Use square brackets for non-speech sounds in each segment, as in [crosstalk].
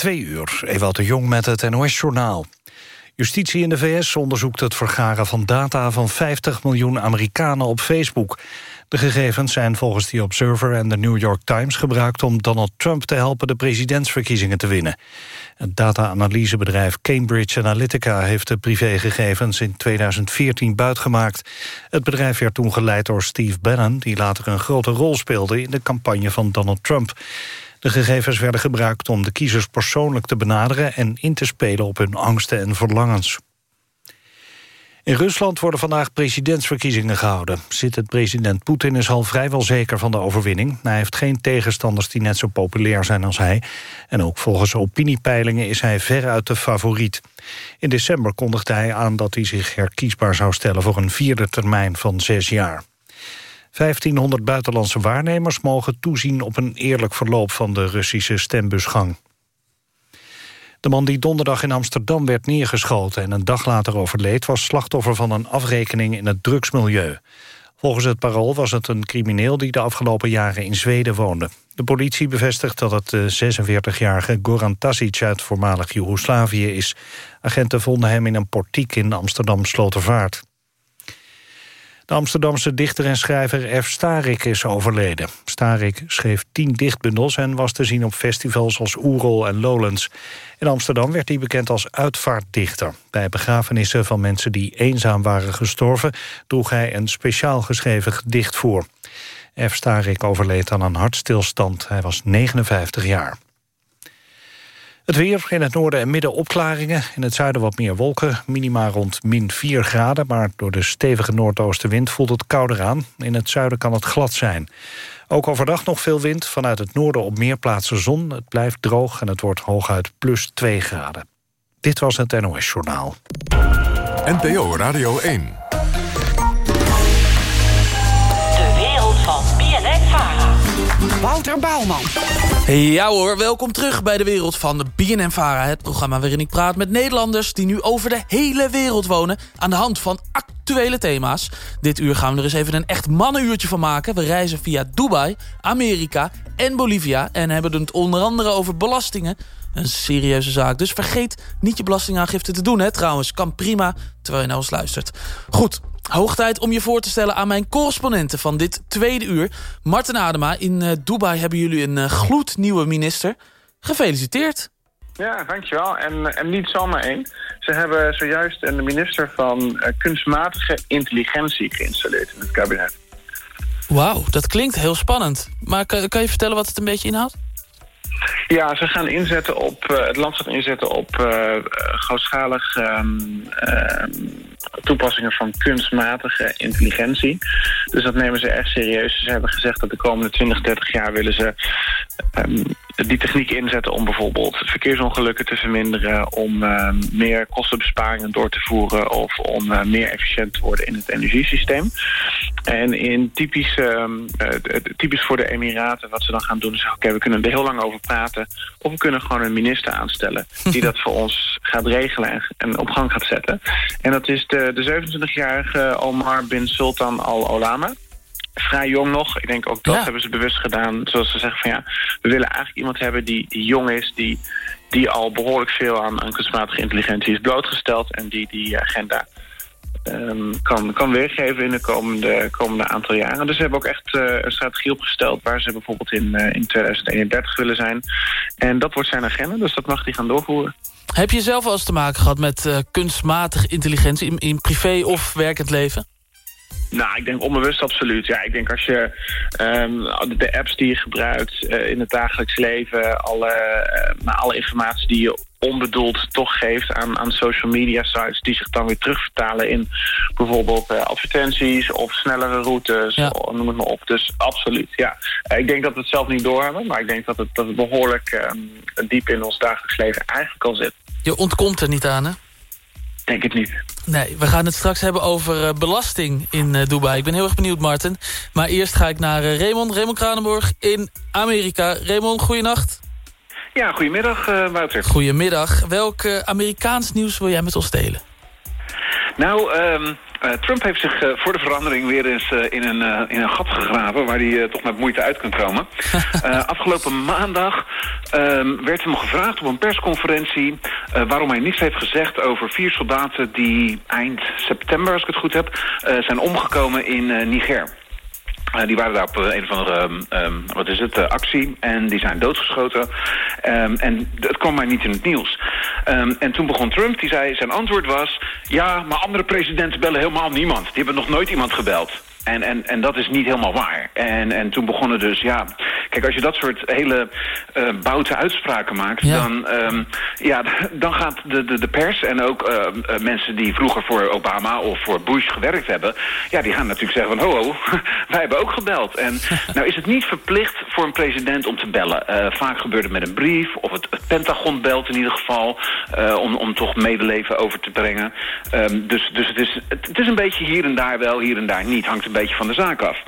Twee uur, Ewout de Jong met het NOS-journaal. Justitie in de VS onderzoekt het vergaren van data van 50 miljoen Amerikanen op Facebook. De gegevens zijn volgens The Observer en de New York Times gebruikt om Donald Trump te helpen de presidentsverkiezingen te winnen. Het data-analysebedrijf Cambridge Analytica heeft de privégegevens in 2014 buitgemaakt. Het bedrijf werd toen geleid door Steve Bannon, die later een grote rol speelde in de campagne van Donald Trump. De gegevens werden gebruikt om de kiezers persoonlijk te benaderen... en in te spelen op hun angsten en verlangens. In Rusland worden vandaag presidentsverkiezingen gehouden. Zit het president Poetin is al vrijwel zeker van de overwinning. Hij heeft geen tegenstanders die net zo populair zijn als hij. En ook volgens opiniepeilingen is hij veruit de favoriet. In december kondigde hij aan dat hij zich herkiesbaar zou stellen... voor een vierde termijn van zes jaar. 1500 buitenlandse waarnemers mogen toezien op een eerlijk verloop van de Russische stembusgang. De man die donderdag in Amsterdam werd neergeschoten en een dag later overleed... was slachtoffer van een afrekening in het drugsmilieu. Volgens het parool was het een crimineel die de afgelopen jaren in Zweden woonde. De politie bevestigt dat het de 46-jarige Goran Tasic uit voormalig Joegoslavië is. Agenten vonden hem in een portiek in Amsterdam-Slotervaart. De Amsterdamse dichter en schrijver F. Starik is overleden. Starik schreef tien dichtbundels en was te zien op festivals als Oerol en Lowlands. In Amsterdam werd hij bekend als uitvaartdichter. Bij begrafenissen van mensen die eenzaam waren gestorven... droeg hij een speciaal geschreven gedicht voor. F. Starik overleed aan een hartstilstand. Hij was 59 jaar. Het weer, in het noorden en midden opklaringen. In het zuiden wat meer wolken, minima rond min 4 graden... maar door de stevige noordoostenwind voelt het kouder aan. In het zuiden kan het glad zijn. Ook overdag nog veel wind, vanuit het noorden op meer plaatsen zon. Het blijft droog en het wordt hooguit plus 2 graden. Dit was het NOS Journaal. NPO Radio 1. De wereld van BNN-Vara. Wouter Bouwman. Ja hoor, welkom terug bij de wereld van de BNN-Vara. Het programma waarin ik praat met Nederlanders... die nu over de hele wereld wonen... aan de hand van actuele thema's. Dit uur gaan we er eens even een echt mannenuurtje van maken. We reizen via Dubai, Amerika en Bolivia... en hebben het onder andere over belastingen. Een serieuze zaak, dus vergeet niet je belastingaangifte te doen. Hè, trouwens, kan prima terwijl je naar ons luistert. Goed, Hoog tijd om je voor te stellen aan mijn correspondenten van dit tweede uur. Martin Adema, in uh, Dubai hebben jullie een uh, gloednieuwe minister. Gefeliciteerd. Ja, dankjewel. En, en niet zomaar één. Ze hebben zojuist een minister van uh, kunstmatige intelligentie geïnstalleerd in het kabinet. Wauw, dat klinkt heel spannend. Maar kan, kan je vertellen wat het een beetje inhoudt? Ja, ze gaan inzetten op, het land gaat inzetten op grootschalig um, toepassingen van kunstmatige intelligentie. Dus dat nemen ze echt serieus. Ze hebben gezegd dat de komende 20, 30 jaar willen ze um, die techniek inzetten om bijvoorbeeld verkeersongelukken te verminderen, om uh, meer kostenbesparingen door te voeren of om uh, meer efficiënt te worden in het energiesysteem. En in typisch, uh, typisch voor de Emiraten, wat ze dan gaan doen, is oké, we kunnen er heel lang over praten, of we kunnen gewoon een minister aanstellen die dat voor ons gaat regelen en, en op gang gaat zetten. En dat is de, de 27-jarige Omar bin Sultan Al Olama vrij jong nog. Ik denk ook dat ja. hebben ze bewust gedaan. Zoals ze zeggen van ja, we willen eigenlijk iemand hebben die, die jong is... die, die al behoorlijk veel aan, aan kunstmatige intelligentie is blootgesteld... en die die agenda um, kan, kan weergeven in de komende, komende aantal jaren. Dus ze hebben ook echt uh, een strategie opgesteld... waar ze bijvoorbeeld in, uh, in 2031 willen zijn. En dat wordt zijn agenda, dus dat mag hij gaan doorvoeren. Heb je zelf al eens te maken gehad met uh, kunstmatige intelligentie... in, in privé of werkend leven? Nou, ik denk onbewust absoluut. Ja, ik denk als je um, de apps die je gebruikt uh, in het dagelijks leven... alle, uh, alle informatie die je onbedoeld toch geeft aan, aan social media sites... die zich dan weer terugvertalen in bijvoorbeeld uh, advertenties of snellere routes, ja. noem het maar op. Dus absoluut, ja. ik denk dat we het zelf niet doorhebben, maar ik denk dat het, dat het behoorlijk um, diep in ons dagelijks leven eigenlijk al zit. Je ontkomt er niet aan, hè? Denk het niet. Nee, we gaan het straks hebben over uh, belasting in uh, Dubai. Ik ben heel erg benieuwd, Martin. Maar eerst ga ik naar uh, Raymond, Raymond Kranenborg in Amerika. Raymond, goeienacht. Ja, goedemiddag, Wouter. Goedemiddag. Welk Amerikaans nieuws wil jij met ons delen? Nou, um, Eh, Trump heeft zich eh, voor de verandering weer eens eh, in, een, in een gat gegraven... waar hij toch met moeite uit kunt komen. [laughs] afgelopen maandag ehm, werd hem gevraagd op een persconferentie... waarom hij niets heeft gezegd over vier soldaten die eind september, als ik het goed heb... zijn omgekomen in Niger. Uh, die waren daar op een of andere, um, wat is het, uh, actie. En die zijn doodgeschoten. Um, en het kwam maar niet in het nieuws. En toen begon Trump, die zei, zijn antwoord was... ja, maar andere presidenten bellen helemaal niemand. Die hebben nog nooit iemand gebeld. En, en, en dat is niet helemaal waar. En, en toen begonnen dus, ja... Kijk, als je dat soort hele uh, boute uitspraken maakt... Dan, um, ja, [laughs] dan gaat de, de, de pers en ook uh, mensen die vroeger voor Obama of voor Bush gewerkt hebben... ja, die gaan natuurlijk zeggen van... ho, ho, [laughs] wij hebben ook gebeld. En [laughs] nou is het niet verplicht voor een president om te bellen. Uh, vaak gebeurt het met een brief, of het, Pentagon belt in ieder geval... om, om toch medeleven over te brengen. Um, dus dus het, is, het, is een beetje hier en daar wel, hier en daar niet. Hangt een beetje van de zaak af.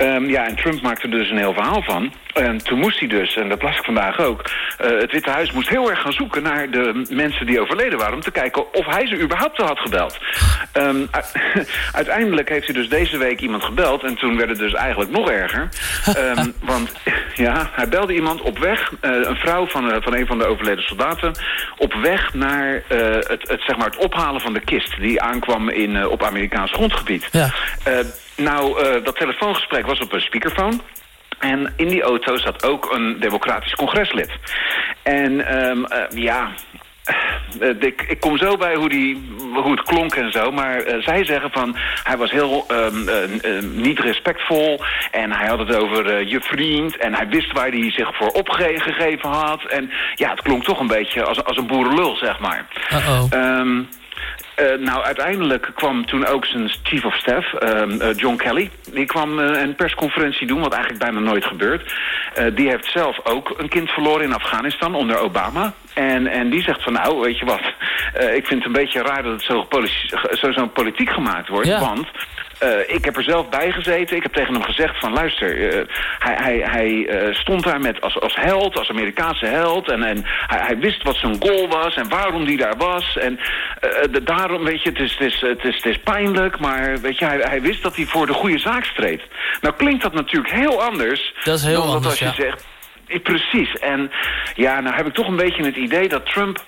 Um, ja, en Trump maakte er dus een heel verhaal van. En toen moest hij dus, en dat las ik vandaag ook... Uh, het Witte Huis moest heel erg gaan zoeken naar de mensen die overleden waren... om te kijken of hij ze überhaupt had gebeld. Um, [laughs] uiteindelijk heeft hij dus deze week iemand gebeld... en toen werd het dus eigenlijk nog erger. Want ja, hij belde iemand op weg... Uh, een vrouw van, uh, van een van de overleden soldaten... op weg naar het, het, zeg maar het ophalen van de kist... die aankwam in, op Amerikaans grondgebied. Ja. nou, dat telefoongesprek was op een speakerphone... En in die auto zat ook een democratisch congreslid. En um, uh, ja, uh, ik, ik, kom zo bij hoe, die, hoe het klonk en zo, maar uh, zij zeggen van... hij was heel um, niet respectvol en hij had het over je vriend... en hij wist waar hij zich voor opgegeven had. En ja, het klonk toch een beetje als, als een boerenlul, zeg maar. Uh-oh. Um, uh, nou, uiteindelijk kwam toen ook zijn chief of staff, uh, John Kelly... die kwam uh, een persconferentie doen, wat eigenlijk bijna nooit gebeurt. die heeft zelf ook een kind verloren in Afghanistan onder Obama. En, en die zegt van, nou, weet je wat... [laughs] ik vind het een beetje raar dat het zo, zo, zo politiek gemaakt wordt, ja. want... Uh, ik heb er zelf bij gezeten. Ik heb tegen hem gezegd van luister, uh, hij, hij, hij uh, stond daar met als, als held, als Amerikaanse held. En, en hij, hij wist wat zijn goal was en waarom die daar was. En de, daarom, weet je, het is, het, is, het, is, het is pijnlijk, maar weet je, hij, hij wist dat hij voor de goede zaak streed. Nou klinkt dat natuurlijk heel anders dat is heel dan anders, als je ja. zegt... Precies. En ja, nou heb ik toch een beetje het idee dat Trump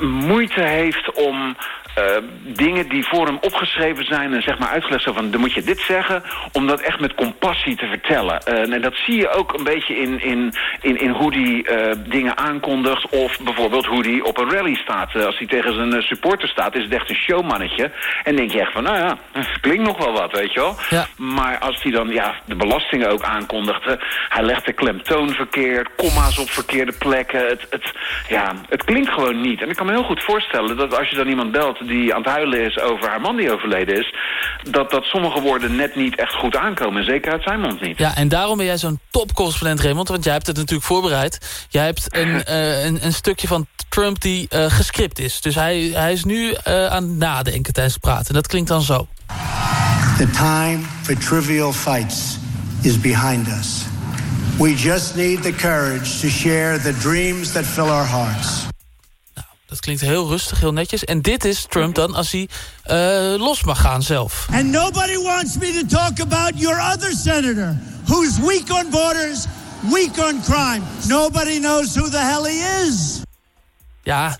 moeite heeft om uh, dingen die voor hem opgeschreven zijn en zeg maar uitgelegd zo van, dan moet je dit zeggen, om dat echt met compassie te vertellen. Uh, en dat zie je ook een beetje in, in, in, in hoe die uh, dingen aankondigt, of bijvoorbeeld hoe die op een rally staat. als hij tegen zijn supporter staat, is het echt een showmannetje. En denk je echt van, nou ja, klinkt nog wel wat, weet je wel. Ja. Maar als hij dan ja, de belastingen ook aankondigt, hij legt de klemtoon verkeerd, komma's op verkeerde plekken. Het, het, ja, het klinkt gewoon niet. En ik kan me heel goed voorstellen dat als je dan iemand belt die aan het huilen is over haar man die overleden is... dat, dat sommige woorden net niet echt goed aankomen. Zeker uit zijn mond niet. Ja, en daarom ben jij zo'n topcorrespondent, Raymond. Want jij hebt het natuurlijk voorbereid. Jij hebt een, uh, [laughs] een, een, stukje van Trump die uh, gescript is. Dus hij, hij is nu uh, aan het nadenken tijdens het praten. Dat klinkt dan zo. The time for trivial fights is behind us. We just need the courage to share the dreams that fill our hearts. Dat klinkt heel rustig, heel netjes. En dit is Trump dan als hij uh, los mag gaan zelf. And nobody wants me to talk about your other senator... who's weak on borders, weak on crime. Nobody knows who the hell he is. Ja,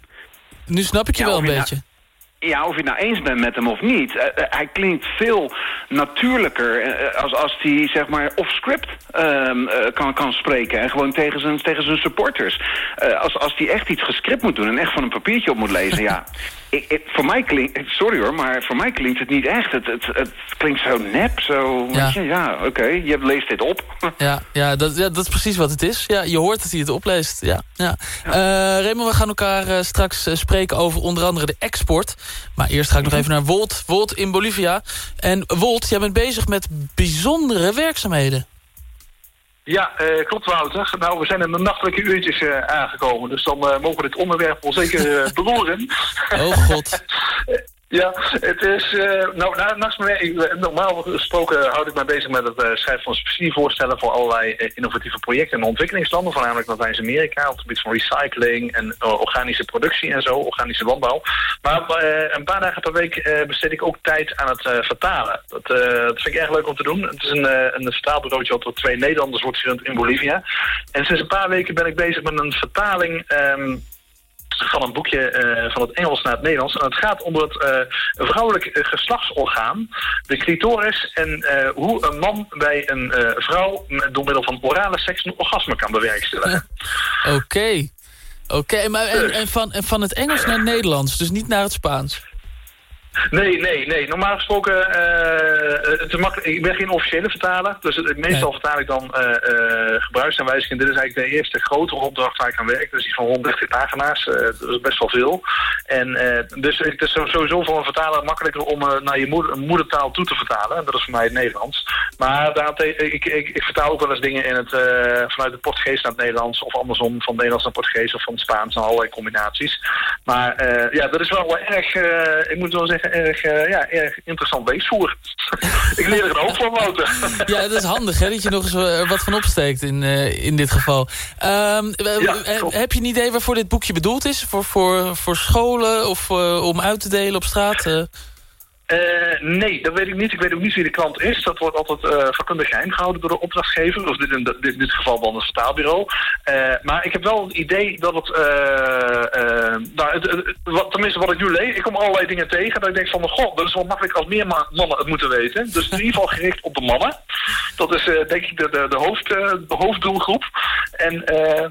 nu snap ik je ja, wel een beetje. Ja, of je nou eens bent met hem of niet. Uh, hij klinkt veel natuurlijker uh, als, als hij zeg maar off-script uh, kan, kan spreken. En gewoon tegen zijn, tegen zijn supporters. als, als hij echt iets gescript moet doen en echt van een papiertje op moet lezen, ja. [laughs] Ik, ik, voor mij klinkt, sorry hoor, maar voor mij klinkt het niet echt. Het, het, het klinkt zo nep, zo, ja, ja oké, okay, je leest dit op. [laughs] Ja, ja, dat, ja, dat is precies wat het is. Ja, je hoort dat hij het opleest, ja. ja. ja. Uh, Raymond, we gaan elkaar uh, straks uh, spreken over onder andere de export. Maar eerst ga ik nog even naar Wolt, Wolt in Bolivia. En Wolt, jij bent bezig met bijzondere werkzaamheden. Ja, uh, klopt Wouter. Nou, we zijn in de nachtelijke uurtjes uh, aangekomen. Dus dan uh, mogen we dit onderwerp wel zeker [laughs] beroeren. Oh god. [laughs] Ja, het is... Uh, nou, naast werk, normaal gesproken houd ik mij bezig met het uh, schrijven van subsidievoorstellen voor allerlei innovatieve projecten in ontwikkelingslanden, voornamelijk Latijns-Amerika, op het gebied van recycling en organische productie en zo, organische landbouw. Maar een paar dagen per week besteed ik ook tijd aan het vertalen. Dat, vind ik erg leuk om te doen. Het is een, een vertaalbureautje dat door twee Nederlanders wordt gerund in Bolivia. En sinds een paar weken ben ik bezig met een vertaling... Um, van een boekje uh, van het Engels naar het Nederlands. En het gaat om het uh, vrouwelijk geslachtsorgaan, de clitoris... en hoe een man bij een vrouw door middel van orale seks een orgasme kan bewerkstelligen. Oké. Oké, maar en, en, van, en van het Engels naar het Nederlands, dus niet naar het Spaans? Nee, nee, nee. Normaal gesproken, uh, het is makkelijk, ik ben geen officiële vertaler. Dus het, meestal nee. vertaal ik dan uh, uh, gebruiksaanwijzingen. Dit is eigenlijk de eerste grotere opdracht waar ik aan werk. Dus die van 130 pagina's. dat is best wel veel. En dus het is sowieso voor een vertaler makkelijker om naar je moeder, moedertaal toe te vertalen. En dat is voor mij het Nederlands. Maar daar, ik, ik, ik, vertaal ook wel eens dingen in het, vanuit het Portugees naar het Nederlands. Of andersom, van Nederlands naar Portugees of van het Spaans. naar allerlei combinaties. Maar ja, dat is wel, wel erg, ik moet wel zeggen erg, uh, ja, erg interessant weesvoer. [laughs] ik leer er een hoop van, Wouter. ja, het is handig hè, dat je nog eens uh, wat van opsteekt in, uh, in dit geval. Um, ja, heb je een idee waarvoor dit boekje bedoeld is? Voor, voor, voor scholen of om uit te delen op straat? Uh, nee, dat weet ik niet. Ik weet ook niet wie de klant is. Dat wordt altijd uh, vakkundig geheim gehouden door de opdrachtgever. Of dit in, dit, dit geval dan het vertaalbureau. Uh, maar ik heb wel het idee dat het, nou, het, wat, tenminste wat ik nu lees, ik kom allerlei dingen tegen. Dat ik denk van, god, dat is wel makkelijk als meer mannen het moeten weten. Dus in ieder geval gericht op de mannen. Dat is denk ik de, de, de, hoofd, hoofddoelgroep. En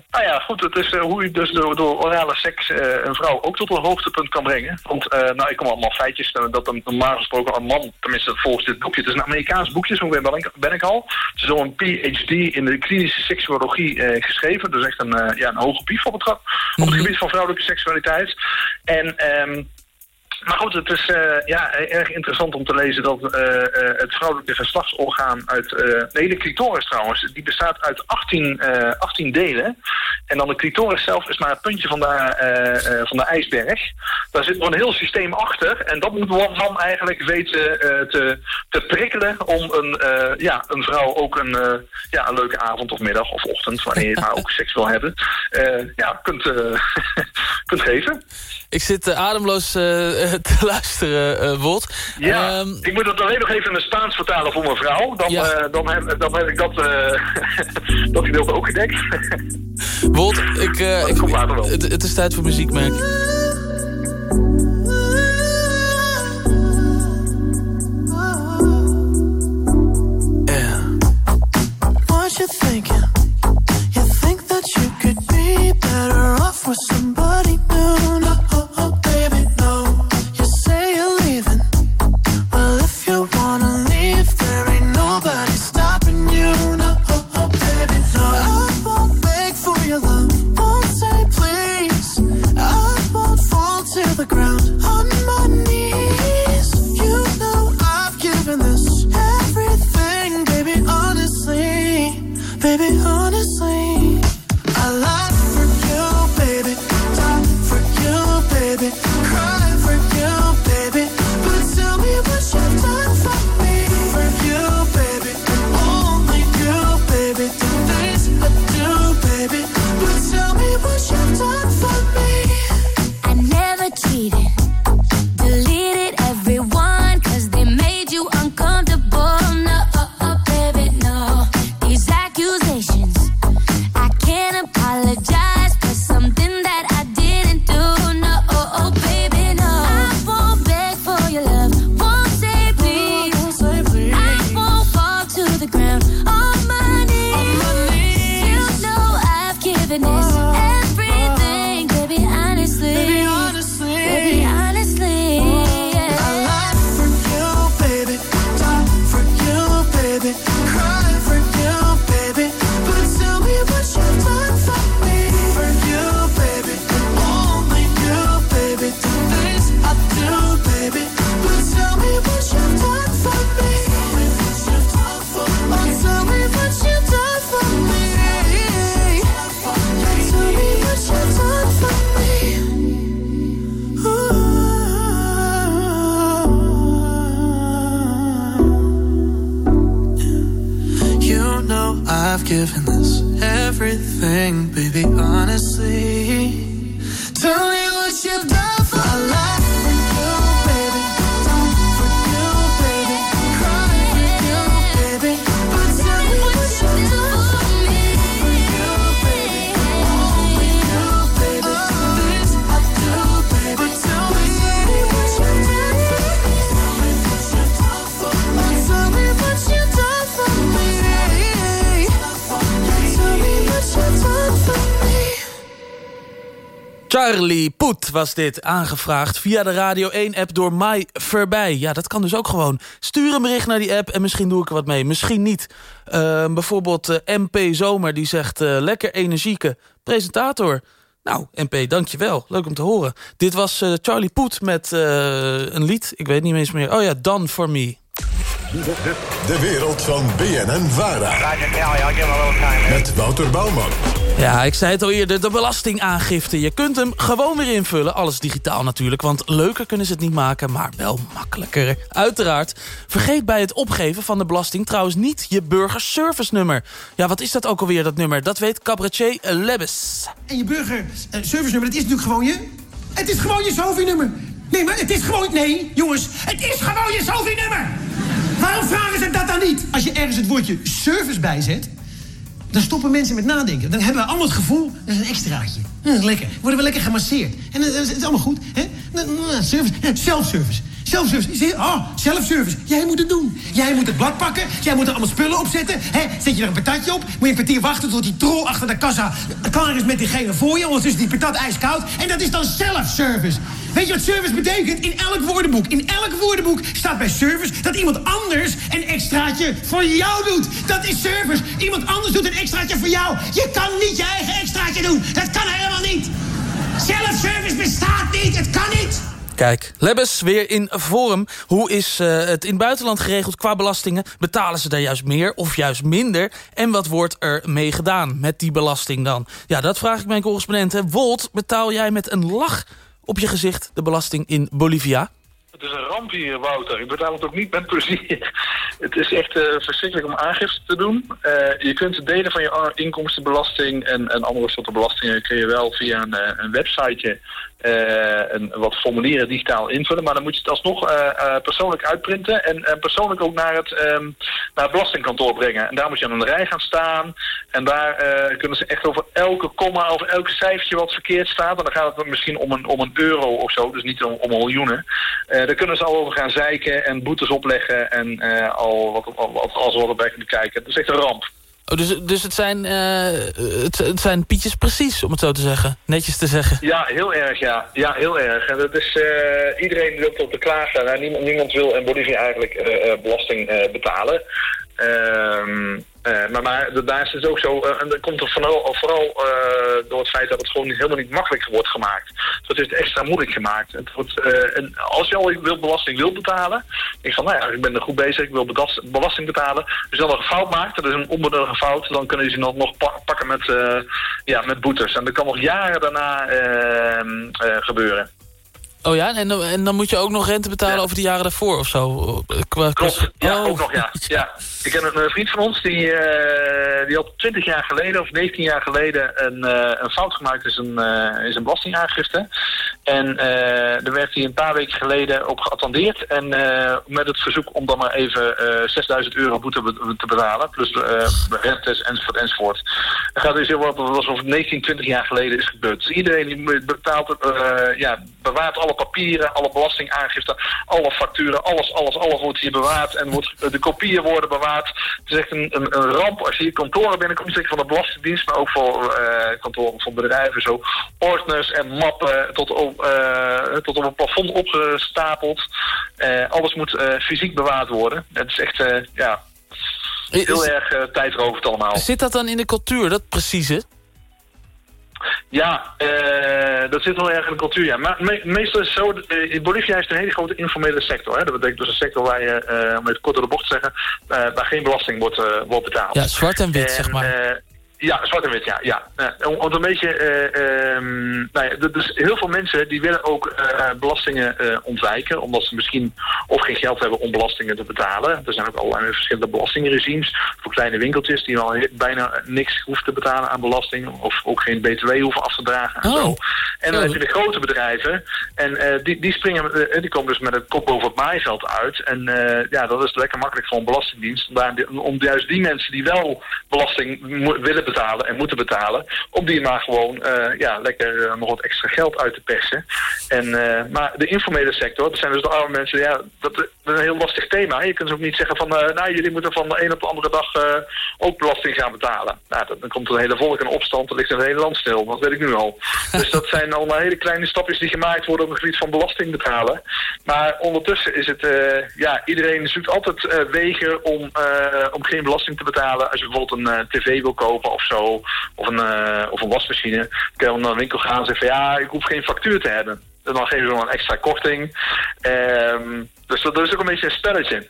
nou ja, goed, het is hoe je dus door, door orale seks een vrouw ook tot een hoogtepunt kan brengen. Want nou, ik kom allemaal feitjes dat een, een normaal gesproken een man, tenminste volgens dit boekje. Het is een Amerikaans boekje, zo ben ik, ben ik al. Het is al een PhD in de klinische seksuologie eh, geschreven. Dus echt een, uh, ja, een hoge pief op het, op het mhm. gebied van vrouwelijke seksualiteit. En... Um, maar goed, het is uh, ja, erg interessant om te lezen dat uh, uh, het vrouwelijke geslachtsorgaan uit... nee, de clitoris trouwens, die bestaat uit 18, 18 delen. En dan de clitoris zelf is maar het puntje van de, van de ijsberg. Daar zit nog een heel systeem achter. En dat moet man eigenlijk weten te, te prikkelen... om een, ja, een vrouw ook een, ja, een leuke avond of middag of ochtend... wanneer je maar ook [laughs] seks wil hebben, ja, kunt, [laughs] kunt geven. Ik zit ademloos [laughs] te luisteren, uh, Wolt. Ja, um, ik moet het alleen nog even in het Spaans vertalen voor mijn vrouw. Dan, ja. uh, dan, heb, dan heb ik dat, uh, [laughs] dat gedeelte ook gedekt. [laughs] Wolt, ik, ik, het, het is tijd voor muziek, merk What you thinking? You think that you could be better off with somebody new? No, Charlie Poet was dit, aangevraagd via de Radio 1-app door Mai Voorbij. Ja, dat kan dus ook gewoon. Stuur een bericht naar die app en misschien doe ik er wat mee, misschien niet. Uh, bijvoorbeeld uh, MP Zomer, die zegt uh, lekker energieke presentator. Nou, MP, dankjewel. Leuk om te horen. Dit was Charlie Poet met een lied, ik weet niet eens meer. Oh ja, Done For Me. De wereld van BNN Vara. Met Wouter Bouwman. Ja, ik zei het al eerder, de belastingaangifte. Je kunt hem gewoon weer invullen, alles digitaal natuurlijk... want leuker kunnen ze het niet maken, maar wel makkelijker. Uiteraard. Vergeet bij het opgeven van de belasting trouwens niet je burgerservice nummer. Ja, wat is dat ook alweer, dat nummer? Dat weet cabaretier Lebbes. En je burgerservice nummer, dat is natuurlijk gewoon je... Het is gewoon je SOFI-nummer. Nee, maar het is gewoon... Nee, jongens, het is gewoon je SOFI-nummer. Waarom vragen ze dat dan niet? Als je ergens het woordje service bijzet... dan stoppen mensen met nadenken. Dan hebben we allemaal het gevoel, dat is een extraatje. Dat is lekker. Worden we lekker gemasseerd. En dat is allemaal goed. Hè? Service. Self-service. Self-service. Oh, self-service. Jij moet het doen. Jij moet het blad pakken. Jij moet er allemaal spullen op zetten. Hè? Zet je er een patatje op. Moet je een kwartier wachten tot die troll achter de kassa... klaar is met diegene voor je. Ondertussen die patat ijskoud. En dat is dan self-service. Weet je wat service betekent? In elk woordenboek. In elk woordenboek staat bij service dat iemand anders een extraatje voor jou doet. Dat is service. Iemand anders doet een extraatje voor jou. Je kan niet je eigen extraatje doen. Dat kan helemaal niet. Self-service bestaat niet. Het kan niet. Kijk, Lebbes weer in vorm. Hoe is uh, het in het buitenland geregeld qua belastingen? Betalen ze daar juist meer of juist minder? En wat wordt er mee gedaan met die belasting dan? Ja, dat vraag ik mijn correspondent. Wolt, betaal jij met een lach op je gezicht de belasting in Bolivia? Het is een ramp hier, Wouter. Ik betaal het ook niet met plezier. [laughs] Het is echt uh, verschrikkelijk om aangifte te doen. Uh, je kunt delen van je inkomstenbelasting en, en andere soorten belastingen... kun je wel via een, een websiteje een, wat formulieren digitaal invullen. Maar dan moet je het alsnog uh, uh, persoonlijk uitprinten en, persoonlijk ook naar het, um, naar het belastingkantoor brengen. En daar moet je aan een rij gaan staan. En daar kunnen ze echt over elke komma, over elk cijfertje wat verkeerd staat. En dan gaat het misschien om een, om een euro of zo, dus niet om, om miljoenen. daar kunnen ze al over gaan zeiken en boetes opleggen en al wat, wat, als wat erbij bekijken. Het is echt een ramp. Oh, dus, dus het, zijn, uh, het, zijn pietjes precies, om het zo te zeggen. Netjes te zeggen. Ja, heel erg, ja. Ja, heel erg. En dat is, uh, iedereen wil op de klaar. Nou, niemand, niemand wil in Bolivia eigenlijk uh, belasting betalen. Ehm, uh, maar, maar daar is het ook zo, uh, en dat komt er vooral, vooral uh, door het feit dat het gewoon helemaal niet makkelijk wordt gemaakt. Dus het is het extra moeilijk gemaakt. Het wordt, en als je al wil belasting wil betalen, ik van nou ja, ik ben er goed bezig, ik wil belasting betalen. Dus als je een fout maakt, dat is een onbenullige fout, dan kunnen ze nog, nog pakken met, ja, met boetes. En dat kan nog jaren daarna gebeuren. Oh ja, en, en dan moet je ook nog rente betalen ja. over de jaren daarvoor of zo? Qua, Klopt, ja, oh. ook nog, ja. [laughs] ja. Ik ken een, een vriend van ons, die, uh, die had 20 jaar geleden of 19 jaar geleden een, uh, een fout gemaakt in zijn, in zijn belastingaangifte. En daar werd hij een paar weken geleden op geattendeerd. En met het verzoek om dan maar even 6000 euro boete te betalen, plus rentes enzovoort enzovoort. Dan gaat dus heel wat alsof het 19, 20 jaar geleden is gebeurd. Dus iedereen die betaalt, ja, bewaart alle papieren, alle belastingaangiften, alle facturen, alles, alles, alles wordt hier bewaard en wordt, de kopieën worden bewaard. Het is echt een, een, een ramp als je hier kantoren binnenkomt, zeker van de Belastingdienst, maar ook voor uh, kantoren van bedrijven, zo ordners en mappen tot op, uh, tot op een plafond opgestapeld. Uh, alles moet fysiek bewaard worden. Het is echt, ja, heel is, erg tijdrovend allemaal. Zit dat dan in de cultuur, dat precieze? Ja, uh, dat zit wel erg in de cultuur, ja. Maar me meestal is het zo, uh, Bolivia heeft een hele grote informele sector. Hè. Dat betekent dus een sector waar je, uh, om het kort door de bocht te zeggen, waar geen belasting wordt, wordt betaald. Ja, zwart en wit, en, zeg maar. Ja, zwart en wit, ja. ja. om het een beetje nou ja, dus heel veel mensen die willen ook eh, belastingen eh, ontwijken, omdat ze misschien of geen geld hebben om belastingen te betalen. Er zijn ook allerlei verschillende belastingregimes voor kleine winkeltjes die al bijna niks hoeven te betalen aan belasting of ook geen btw hoeven af te dragen en Oh. zo. En dan heb je de grote bedrijven en eh, die, die springen, eh, die komen dus met het kop boven het maaiveld uit. En eh, ja, dat is lekker makkelijk voor een belastingdienst. Om, daar, om juist die mensen die wel belasting willen betalen en moeten betalen, om die maar gewoon eh, ja, lekker eh, nog wat extra geld uit te persen. En, eh, maar de informele sector, dat zijn dus de arme mensen, ja, dat, dat is een heel lastig thema. Je kunt dus ook niet zeggen van, eh, nou jullie moeten van de een op de andere dag eh, ook belasting gaan betalen. Nou, dan komt een hele volk in opstand, dan ligt het hele land stil, dat weet ik nu al. [laughs] Dus dat zijn allemaal hele kleine stapjes die gemaakt worden op het gebied van belasting betalen. Maar ondertussen is het, eh, ja, iedereen zoekt altijd wegen om, om geen belasting te betalen. Als je bijvoorbeeld een tv wil kopen of zo, of een, of een wasmachine, kun je naar een winkel gaan en zeggen van ja, ik hoef geen factuur te hebben. Dan geven ze dan een extra korting. Ehm, dus dat is ook een beetje een spelletje.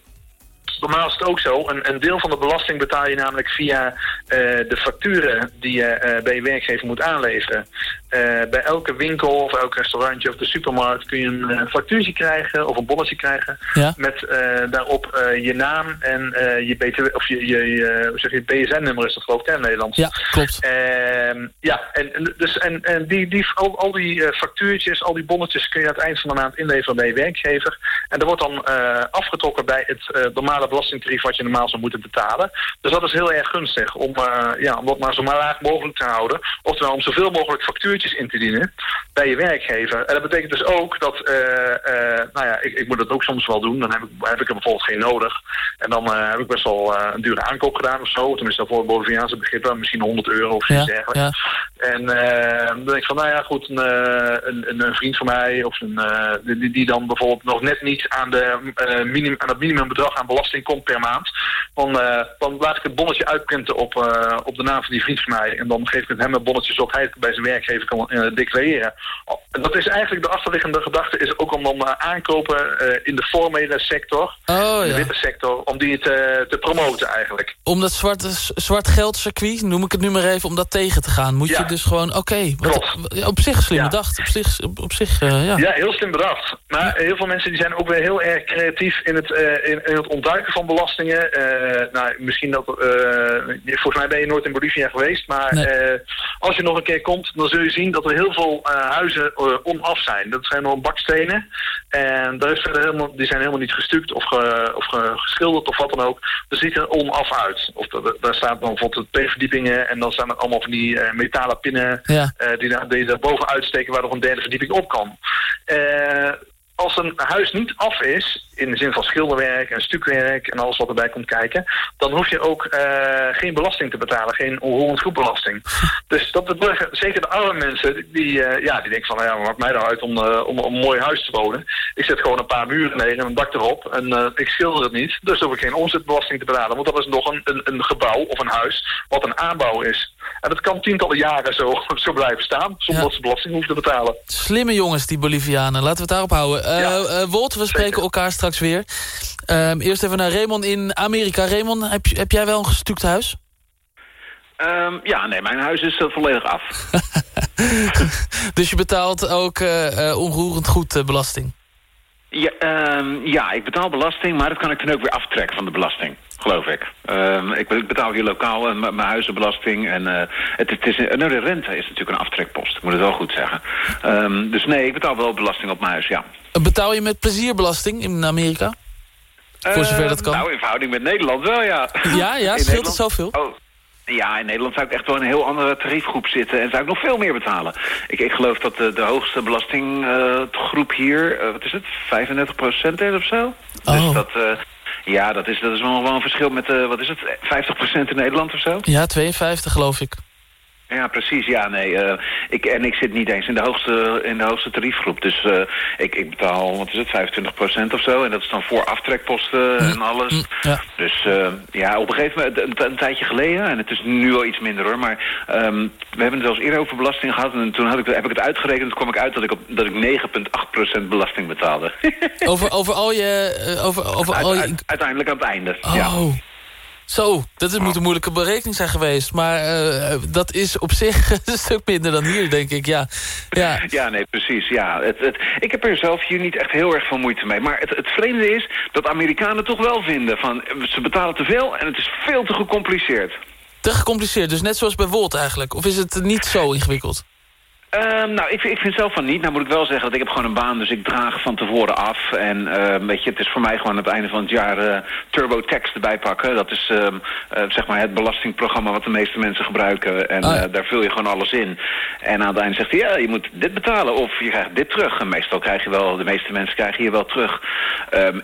Normaal is het ook zo. Een, een deel van de belasting betaal je namelijk via eh, de facturen die je eh, bij je werkgever moet aanleveren. Eh, bij elke winkel of elk restaurantje of de supermarkt kun je een factuurtje krijgen of een bonnetje krijgen. Ja. Met daarop je naam en je, BTW, of je, je, je, zeg je BSN-nummer is dat geloof ik in Nederland. Ja, klopt. Ehm, ja, en, dus, en, en die, die, al, al die factuurtjes, al die bonnetjes kun je aan het eind van de maand inleveren bij je werkgever. En dat wordt dan afgetrokken bij het eh, normale belastingtarief wat je normaal zou moeten betalen. Dus dat is heel erg gunstig om, eh, ja, om dat maar zo maar laag mogelijk te houden. Oftewel om zoveel mogelijk factuurtjes in te dienen bij je werkgever. En dat betekent dus ook dat, eh, eh, nou ja, ik, ik moet dat ook soms wel doen. Dan heb ik, heb ik er bijvoorbeeld geen nodig. En dan heb ik best wel een dure aankoop gedaan of zo. Tenminste, voor Boliviaanse begrippen, misschien 100 euro of iets Ja, dergelijks. ja. En dan denk ik van, nou ja, goed, een, een, een vriend van mij of een, die, die dan bijvoorbeeld nog net niet aan, de, minim, aan het minimumbedrag aan belasting komt per maand. Dan, eh, dan laat ik het bonnetje uitprinten op, eh, op de naam van die vriend van mij. En dan geef ik het hem een bonnetje zodat hij het bij zijn werkgever kan eh, declareren. En dat is eigenlijk de achterliggende gedachte, is ook om dan aankopen in de formele sector, Oh in de witte sector, om die te, te promoten eigenlijk. Om dat zwarte, zwart geldcircuit, noem ik het nu maar even, om dat tegen te gaan. Moet je dus gewoon, oké, op zich slim Ja. bedacht. Op zich, op, zich ja. Ja, heel slim bedacht. Maar heel veel mensen die zijn ook weer heel erg creatief in het, in, in het ontduiken van belastingen. Eh, nou, misschien dat... eh, volgens mij ben je nooit in Bolivia geweest. Maar Nee. eh, als je nog een keer komt, dan zul je zien dat er heel veel huizen onaf zijn. Dat zijn nog bakstenen. En daar is verder helemaal, die zijn helemaal niet gestuukt of, ge- of ge- geschilderd of wat dan ook. Dat ziet er onaf uit. Of daar staat dan bijvoorbeeld twee verdiepingen en dan staan er allemaal van die metalen pinnen Ja. die, daar, die daar boven uitsteken waar nog een derde verdieping op kan. Als een huis niet af is, in de zin van schilderwerk en stukwerk en alles wat erbij komt kijken, dan hoef je ook eh, geen belasting te betalen, geen onroerend goedbelasting. [laughs] Dus dat betreft zeker de arme mensen, die, eh, ja, die denken van, nou ja, wat maakt mij nou uit om, eh, om, om een mooi huis te wonen? Ik zet gewoon een paar muren neer en een dak erop en ik schilder het niet, dus hoef ik geen omzetbelasting te betalen, want dat is nog een, een, een gebouw of een huis wat een aanbouw is. En dat kan tientallen jaren zo, [laughs] zo blijven staan, zonder Ja. dat ze belasting hoeven te betalen. Slimme jongens, die Bolivianen. Laten we het daarop houden. Ja, Wolt, we spreken zeker. elkaar straks weer. Ehm, eerst even naar Raymond in Amerika. Raymond, heb, heb jij wel een gestuukt huis? Ehm, ja, nee, mijn huis is eh, volledig af. [laughs] Dus je betaalt ook eh, onroerend goed belasting? Ja, ehm, ja, ik betaal belasting, maar dat kan ik dan ook weer aftrekken van de belasting. Geloof ik. Ehm, ik, betaal hier lokaal en mijn huizenbelasting. En eh, het, het is, nou, de rente is natuurlijk een aftrekpost. Ik moet het wel goed zeggen. Ehm, dus nee, ik betaal wel belasting op mijn huis, ja. Eh, Betaal je met plezierbelasting in Amerika? Voor zover dat kan. Ehm, Nou, in verhouding met Nederland wel, ja. Ja, ja, [laughs] In scheelt het zoveel? Oh. Ja, in Nederland zou ik echt wel in een heel andere tariefgroep zitten... en zou ik nog veel meer betalen. Ik, ik geloof dat de, de hoogste belastinggroep hier... eh, wat is het, 35 procent is of zo? Oh. Dus dat... ja, dat is, dat is wel, een verschil met, eh, wat is het, 50% in Nederland of zo? Ja, 52 geloof ik. Ja, precies. Ja, nee. eh, ik, en ik zit niet eens in de hoogste, in de hoogste tariefgroep. Dus eh, ik, ik betaal, wat is het, 25 of zo. En dat is dan voor aftrekposten en alles. Mm, ja. Dus eh, ja, op een gegeven moment, een, een tijdje geleden... en het is nu al iets minder hoor... maar ehm, we hebben het wel eens eerder over belasting gehad... en toen had ik, heb ik het uitgerekend... toen kwam ik uit dat ik, op, dat ik 9,8% belasting betaalde. [laughs] Over, over al je... over, over al je uiteindelijk aan het einde, oh, ja. Zo, dat is, moet een moeilijke berekening zijn geweest. Maar eh, dat is op zich [laughs] een stuk minder dan hier, denk ik. Ja, ja. Ja, nee, precies. Ja. Het, het, ik heb er zelf hier niet echt heel erg veel moeite mee. Maar het, het vreemde is dat Amerikanen toch wel vinden van... ze betalen te veel en het is veel te gecompliceerd. Te gecompliceerd, dus net zoals bij Wolt eigenlijk. Of is het niet zo ingewikkeld? Ehm, nou, ik, ik vind zelf van niet. Nou moet ik wel zeggen dat ik heb gewoon een baan, dus ik draag van tevoren af. En uh, weet je, het is voor mij gewoon aan het einde van het jaar uh, TurboTax erbij pakken. Dat is uh, zeg maar het belastingprogramma wat de meeste mensen gebruiken. En oh. daar vul je gewoon alles in. En aan het einde zegt hij, ja, je moet dit betalen of je krijgt dit terug. En meestal krijg je wel, de meeste mensen krijgen hier wel terug. Um,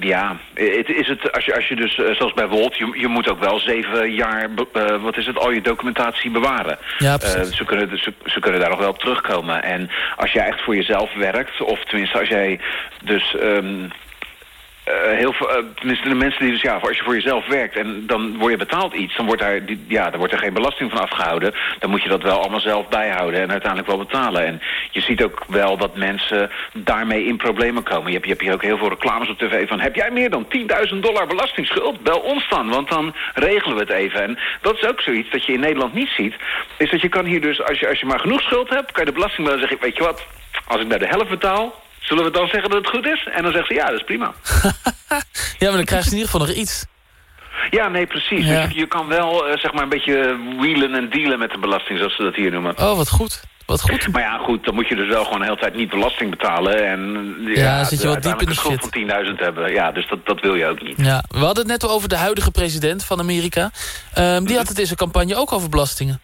ja, het is het, als, je, als je dus, zoals bij Wolt, je, je moet ook wel zeven jaar, uh, wat is het, al je documentatie bewaren. Ja, uh, ze, kunnen, ze, ze, kunnen daar nog wel op terugkomen. En als jij echt voor jezelf werkt, of tenminste als jij dus... Um, uh, heel veel, uh, tenminste de mensen die dus, ja, als je voor jezelf werkt en dan word je betaald iets, dan wordt, daar, die, ja, dan wordt er geen belasting van afgehouden. Dan moet je dat wel allemaal zelf bijhouden en uiteindelijk wel betalen. En je ziet ook wel dat mensen daarmee in problemen komen. Je hebt, je hebt hier ook heel veel reclames op tv van, heb jij meer dan 10.000 dollar belastingsschuld? Bel ons dan, want dan regelen we het even. En dat is ook zoiets dat je in Nederland niet ziet, is dat je kan hier dus, als je, als je maar genoeg schuld hebt, kan je de belasting wel zeggen, weet je wat, als ik bij de helft betaal, Zullen we dan zeggen dat het goed is? En dan zegt ze, ja, dat is prima. [laughs] ja, maar dan krijg je in ieder geval nog iets. Ja, nee, precies. Ja. Dus je, je, kan wel uh, zeg maar een beetje wheelen en dealen met de belasting, zoals ze dat hier noemen. Oh, wat goed. Wat goed. Maar ja, goed, dan moet je dus wel gewoon de hele tijd niet belasting betalen. En ja, ja zit je wat diep in de schuld van 10.000 hebben. Ja, dus dat, dat wil je ook niet. Ja, we hadden het net over de huidige president van Amerika. Um, die had het in zijn campagne ook over belastingen.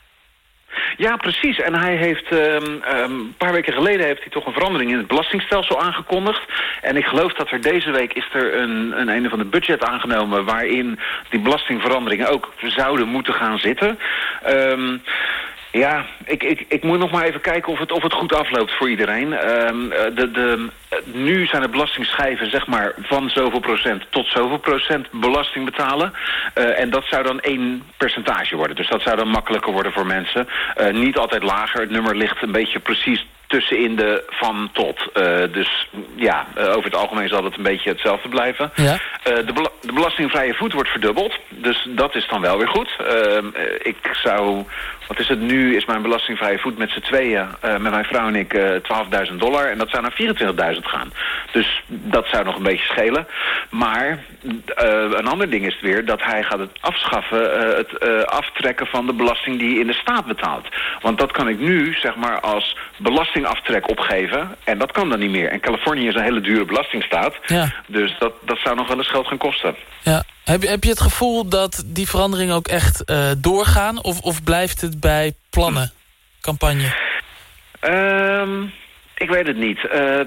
Ja, precies. En hij heeft um, een paar weken geleden heeft hij toch een verandering in het belastingstelsel aangekondigd. En ik geloof dat er deze week is er een, een een van de budget aangenomen waarin die belastingveranderingen ook zouden moeten gaan zitten. Um, ja, ik, ik, ik moet nog maar even kijken of het, of het goed afloopt voor iedereen. Um, de, de, nu zijn de belastingschijven zeg maar van zoveel procent tot zoveel procent belasting betalen. Uh, en dat zou dan één percentage worden. Dus dat zou dan makkelijker worden voor mensen. Uh, niet altijd lager. Het nummer ligt een beetje precies tussenin de van tot. Uh, dus ja, uh, over het algemeen zal het een beetje hetzelfde blijven. Ja. Uh, de, bela de, belastingvrije voet wordt verdubbeld. Dus dat is dan wel weer goed. ik zou... Wat is het nu? Is mijn belastingvrije voet met z'n tweeën... met mijn vrouw en ik 12.000 dollar. En dat zou naar 24.000 gaan. Dus dat zou nog een beetje schelen. Maar een ander ding is het weer... dat hij gaat het afschaffen... het aftrekken van de belasting die je in de staat betaalt. Want dat kan ik nu, zeg maar, als belasting belastingaftrek opgeven. En dat kan dan niet meer. En Californië is een hele dure belastingstaat. Ja. Dus dat, dat zou nog wel eens geld gaan kosten. Ja. Heb, heb je het gevoel dat die veranderingen ook echt uh, doorgaan? Of, of blijft het bij plannen, campagne? Um, ik weet het niet. Uh,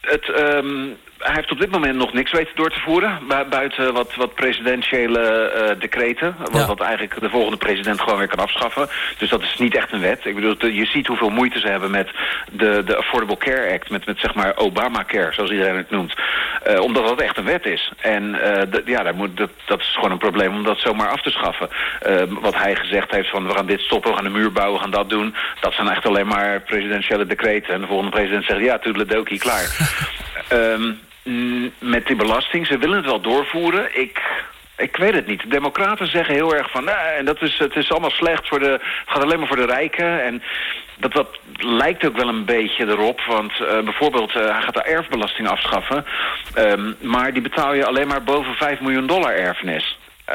het, um, hij heeft op dit moment nog niks weten door te voeren. Buiten wat, wat presidentiële uh, decreten. Wat, ja. wat, eigenlijk de volgende president gewoon weer kan afschaffen. Dus dat is niet echt een wet. Ik bedoel, je ziet hoeveel moeite ze hebben met de, de Affordable Care Act. Met, met zeg maar Obamacare, zoals iedereen het noemt. Uh, omdat dat echt een wet is. En uh, de, ja, daar moet, dat, dat is gewoon een probleem om dat zomaar af te schaffen. wat hij gezegd heeft van we gaan dit stoppen, we gaan de muur bouwen, we gaan dat doen. Dat zijn echt alleen maar presidentiële decreten. En de volgende president zegt ja, toedeledokie, klaar. um, [laughs] met die belasting. Ze willen het wel doorvoeren. Ik, ik weet het niet. De democraten zeggen heel erg van... Nou, en dat is, het is allemaal slecht, voor de, het gaat alleen maar voor de rijken. En dat, dat lijkt ook wel een beetje erop. Want uh, bijvoorbeeld, uh, hij gaat de erfbelasting afschaffen. Um, maar die betaal je alleen maar boven 5 miljoen dollar erfenis. [laughs]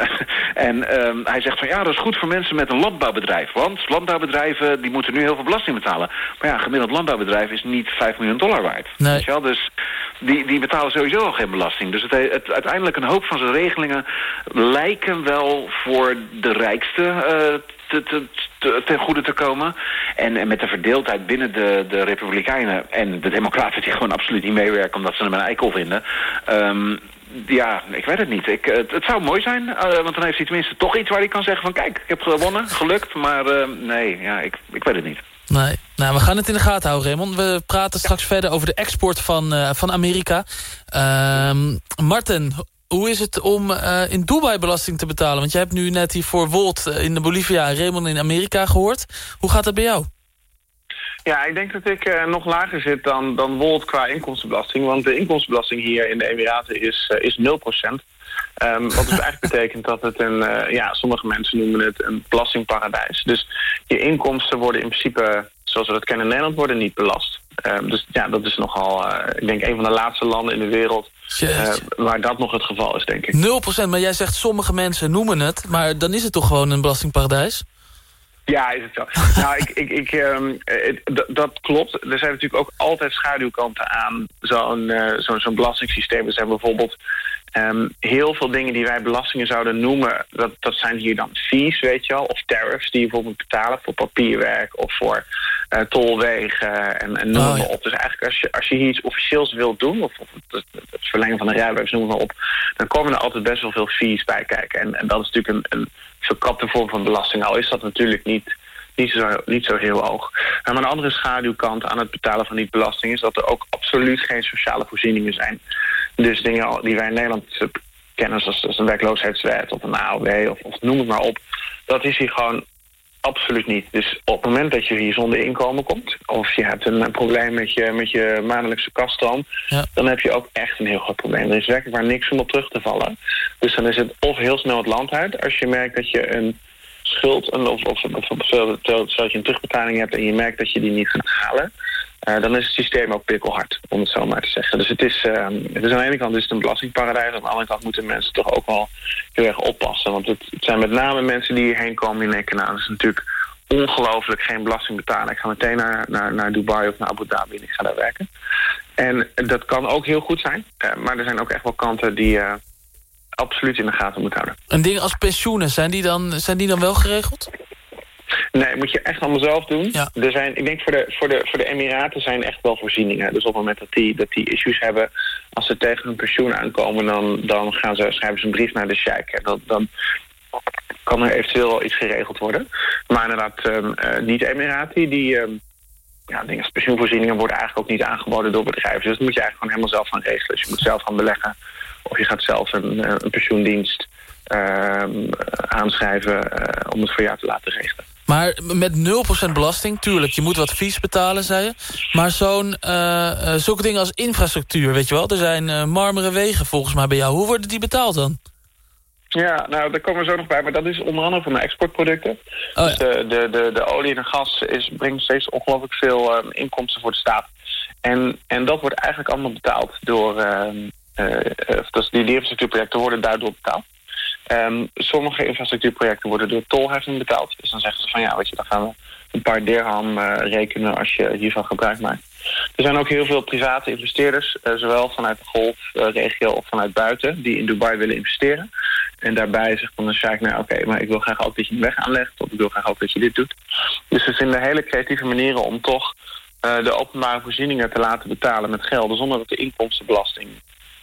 en um, hij zegt van ja, dat is goed voor mensen met een landbouwbedrijf. Want landbouwbedrijven die moeten nu heel veel belasting betalen. Maar ja, een gemiddeld landbouwbedrijf is niet 5 miljoen dollar waard. Nee. Weet je wel? Dus die, die betalen sowieso al geen belasting. Dus het, het, uiteindelijk een hoop van zijn regelingen lijken wel voor de rijkste uh, te, te, te, ten goede te komen. En, en met de verdeeldheid binnen de, de Republikeinen en de Democraten die gewoon absoluut niet meewerken omdat ze hem een eikel vinden. Um, ja, ik weet het niet. Ik, het, zou mooi zijn, uh, want dan heeft hij tenminste toch iets waar hij kan zeggen van... kijk, ik heb gewonnen, gelukt, maar uh, nee, ja, ik, ik weet het niet. Nee, nou, we gaan het in de gaten houden, Raymond. We praten straks verder over de export van, uh, van Amerika. Um, Martin, hoe is het om uh, in Dubai belasting te betalen? Want jij hebt nu net hier voor Wolt in de Bolivia en Raymond in Amerika gehoord. Hoe gaat het bij jou? Ja, ik denk dat ik eh, nog lager zit dan, dan Wolt qua inkomstenbelasting. Want de inkomstenbelasting hier in de Emiraten is, eh, is 0%. Ehm, wat dus eigenlijk betekent dat het een, eh, ja, sommige mensen noemen het een belastingparadijs. Dus je inkomsten worden in principe, zoals we dat kennen in Nederland, worden niet belast. Ehm, dus ja, dat is nogal, eh, ik denk, een van de laatste landen in de wereld eh, waar dat nog het geval is, denk ik. 0%, maar jij zegt sommige mensen noemen het... maar dan is het toch gewoon een belastingparadijs? Ja, is het zo. [laughs] nou, ik, ik, ik, ehm, dat klopt. Er zijn natuurlijk ook altijd schaduwkanten aan zo'n eh, zo'n zo'n belastingssysteem. Er zijn bijvoorbeeld ehm, heel veel dingen die wij belastingen zouden noemen. Dat, dat zijn hier dan fees, weet je wel. Of tariffs die je bijvoorbeeld moet betalen voor papierwerk of voor eh, tolwegen en, en noem Oh, maar ja. op. Dus eigenlijk als je, als je hier iets officieels wilt doen, of, of het, het verlengen van de rijbewijs, noem maar op, dan komen er altijd best wel veel fees bij kijken. En, en dat is natuurlijk een, een verkapte vorm van belasting. Al is dat natuurlijk niet, niet, zo, niet zo heel hoog. Maar een andere schaduwkant aan het betalen van die belasting is dat er ook absoluut geen sociale voorzieningen zijn. Dus dingen die wij in Nederland eh, kennen, zoals, zoals een werkloosheidswet of een AOW of, of noem het maar op, dat is hier gewoon Absoluut niet. Dus op het moment dat je hier zonder inkomen komt... of je hebt een, een probleem met je, met je maandelijkse kaststroom... dan heb je ook echt een heel groot probleem. Er is werkelijk waar niks om op terug te vallen. Dus dan is het of heel snel het land uit... als je merkt dat je een schuld... Of, of dat je een terugbetaling hebt... en je merkt dat je die niet gaat halen... eh, dan is het systeem ook pikkelhard, om het zo maar te zeggen. Dus het is, eh, het is aan de ene kant is het een belastingparadijs... aan de andere kant moeten mensen toch ook wel heel erg oppassen. Want het, het zijn met name mensen die hierheen komen die denken... nou, dat is natuurlijk ongelooflijk geen belasting betalen. Ik ga meteen naar, naar, naar Dubai of naar Abu Dhabi en ik ga daar werken. En dat kan ook heel goed zijn. eh, maar er zijn ook echt wel kanten die je absoluut in de gaten moet houden. Een ding als pensioenen, zijn die dan, zijn die dan wel geregeld? Nee, moet je echt allemaal zelf doen. Er zijn, ik denk voor de, voor, de, voor de Emiraten zijn echt wel voorzieningen. Dus op het moment dat die, dat die issues hebben... als ze tegen hun pensioen aankomen... dan, dan gaan ze, schrijven ze een brief naar de sheik. En dat, dan kan er eventueel wel iets geregeld worden. Maar inderdaad, ehm, eh, niet-Emirati... die ehm, ja, dingen als pensioenvoorzieningen worden eigenlijk ook niet aangeboden door bedrijven. Dus dat moet je eigenlijk gewoon helemaal zelf gaan regelen. Dus je moet zelf gaan beleggen. Of je gaat zelf een, eh, een pensioendienst ehm, aanschrijven... eh, om het voor jou te laten regelen. Maar met 0% belasting, tuurlijk, je moet wat fees betalen, zei je. Maar zo'n, eh, zulke dingen als infrastructuur, weet je wel. Er zijn marmeren wegen volgens mij bij jou. Hoe worden die betaald dan? Ja, nou, daar komen we zo nog bij. Maar dat is onder andere van de exportproducten. Oh, dus de, de, de, de olie en de gas is, brengt steeds ongelooflijk veel eh, inkomsten voor de staat. En, en dat wordt eigenlijk allemaal betaald door... dus die, infrastructuurprojecten worden daardoor betaald. Ehm, sommige infrastructuurprojecten worden door tolheffing betaald. Dus dan zeggen ze van ja, weet je, dan gaan we een paar dirham eh, rekenen als je hiervan gebruik maakt. Er zijn ook heel veel private investeerders, zowel vanuit de golfregio of vanuit buiten, die in Dubai willen investeren. En daarbij zegt dan de sheik, nou oké, maar ik wil graag ook dat je een weg aanlegt, of ik wil graag ook dat je dit doet. Dus ze vinden hele creatieve manieren om toch de openbare voorzieningen te laten betalen met geld, zonder dat de inkomstenbelasting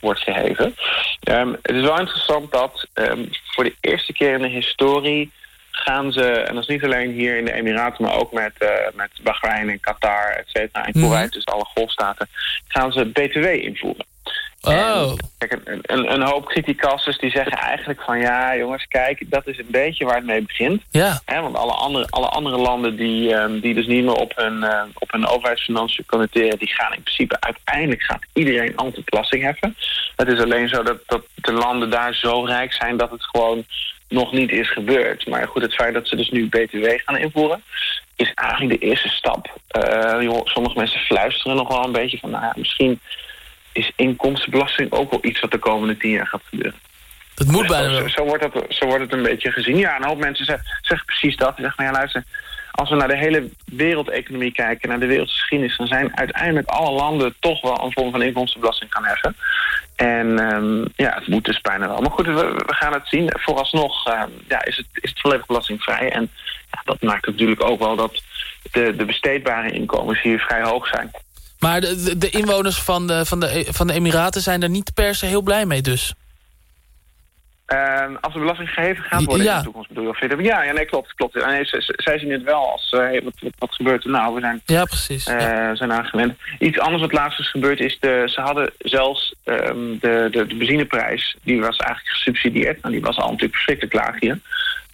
wordt geheven. Ehm, het is wel interessant dat ehm, voor de eerste keer in de historie gaan ze, en dat is niet alleen hier in de Emiraten, maar ook met, eh, met Bahrein en Qatar, et cetera, en Kuwait, dus alle golfstaten, gaan ze BTW invoeren. Oh. Kijk, een, een, een hoop criticasters die zeggen eigenlijk van ja jongens, kijk, dat is een beetje waar het mee begint. Ja. Want alle andere, alle andere landen die, ehm, die dus niet meer op hun, eh, op hun overheidsfinanciën connecteren, die gaan in principe uiteindelijk gaat iedereen altijd belasting heffen. Het is alleen zo dat, dat de landen daar zo rijk zijn dat het gewoon nog niet is gebeurd. Maar goed, het feit dat ze dus nu BTW gaan invoeren, is eigenlijk de eerste stap. Eh, joh, sommige mensen fluisteren nog wel een beetje van, nou ja, misschien is inkomstenbelasting ook wel iets wat de komende tien jaar gaat gebeuren. Dat moet bijna Zo, wel. zo, wordt het, zo wordt het een beetje gezien. Ja, een hoop mensen zeggen, zeggen precies dat. Die zeggen, maar ja, luister, als we naar de hele wereldeconomie kijken, naar de wereldgeschiedenis, dan zijn uiteindelijk alle landen toch wel een vorm van inkomstenbelasting gaan heffen. En ehm, ja, het moet dus bijna wel. Maar goed, we, we gaan het zien. Vooralsnog ehm, ja, is, het, is het volledig belastingvrij. En ja, dat maakt natuurlijk ook wel dat de, de besteedbare inkomens hier vrij hoog zijn. Maar de, de- de inwoners van de, van, de, van de Emiraten zijn er niet per se heel blij mee dus. Ehm, als de belasting geheven gaat worden Ja. in de toekomst, bedoel je? Of je ja, ja, nee, klopt. klopt. Nee, zij zien het wel als, eh, wat, wat, gebeurt er nou? We zijn, Ja, precies. eh, zijn aangewend. Iets anders wat laatst is gebeurd is, de, ze hadden zelfs ehm, de, de, de benzineprijs, die was eigenlijk gesubsidieerd. Nou, die was al natuurlijk verschrikkelijk laag hier.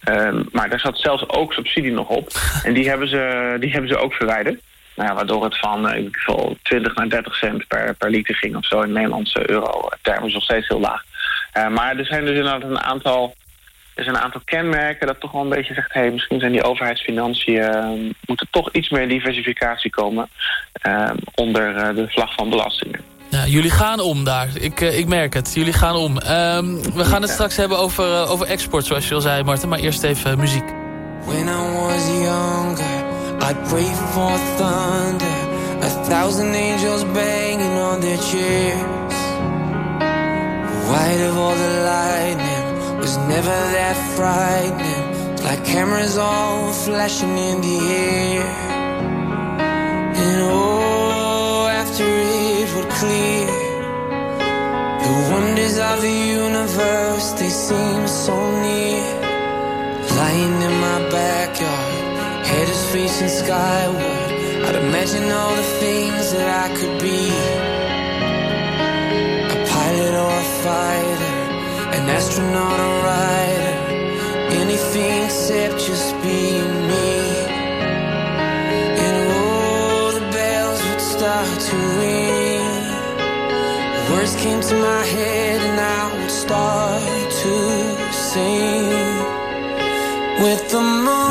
Ehm, maar daar zat zelfs ook subsidie nog op. [laughs] En die hebben ze, die hebben ze ook verwijderd. Nou ja, waardoor het van uh, ik geval 20 naar 30 cent per, per liter ging of zo in Nederlandse euro-termen. is nog steeds heel laag. maar er zijn dus inderdaad een aantal er zijn een aantal kenmerken dat toch wel een beetje zegt... hey, misschien zijn die overheidsfinanciën... Uh, moeten toch iets meer diversificatie komen... Uh, onder uh, de vlag van belastingen. Ja, jullie gaan om daar. Ik, ik merk het. Jullie gaan om. Um, we gaan het straks hebben over, over export, zoals je al zei, Marten. Maar eerst even muziek. When I was younger, I prayed for thunder. A thousand angels banging on their chairs. White of all the lightning. was never that frightening. Like cameras all flashing in the air. And oh, after it would clear, the wonders of the universe, they seem so near. Lying in my backyard, head is facing skyward. I'd imagine all the things that I could be. A pilot or a fighter an astronaut or writer, anything except just being me. And all the bells would start to ring. The words came to my head, and I would start to sing. With the moon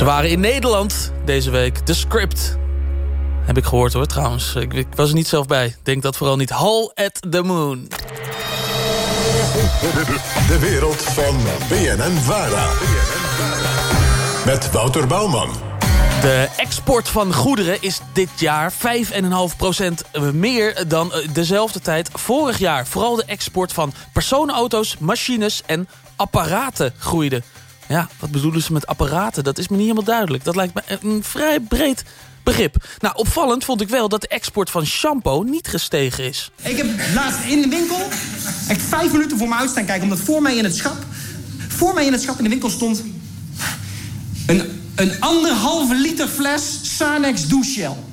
Ze waren in Nederland deze week. The Script. Heb ik gehoord hoor trouwens. Ik, ik was er niet zelf bij. Denk dat vooral niet. Hall at the Moon. [laughs] De wereld van BNN Vara. Met Wouter Bouwman. De export van goederen is dit jaar 5,5% meer dan eh, dezelfde tijd vorig jaar. Vooral de export van personenauto's, machines en apparaten groeide. Ja, wat bedoelen ze met apparaten? Dat is me niet helemaal duidelijk. Dat lijkt me een vrij breed begrip. Nou, opvallend vond ik wel dat de export van shampoo niet gestegen is. Ik heb laatst in de winkel echt vijf minuten voor me uit staan kijken... omdat voor mij in het schap, voor mij in het schap in de winkel stond... een, een anderhalve liter fles Sanex douchegel.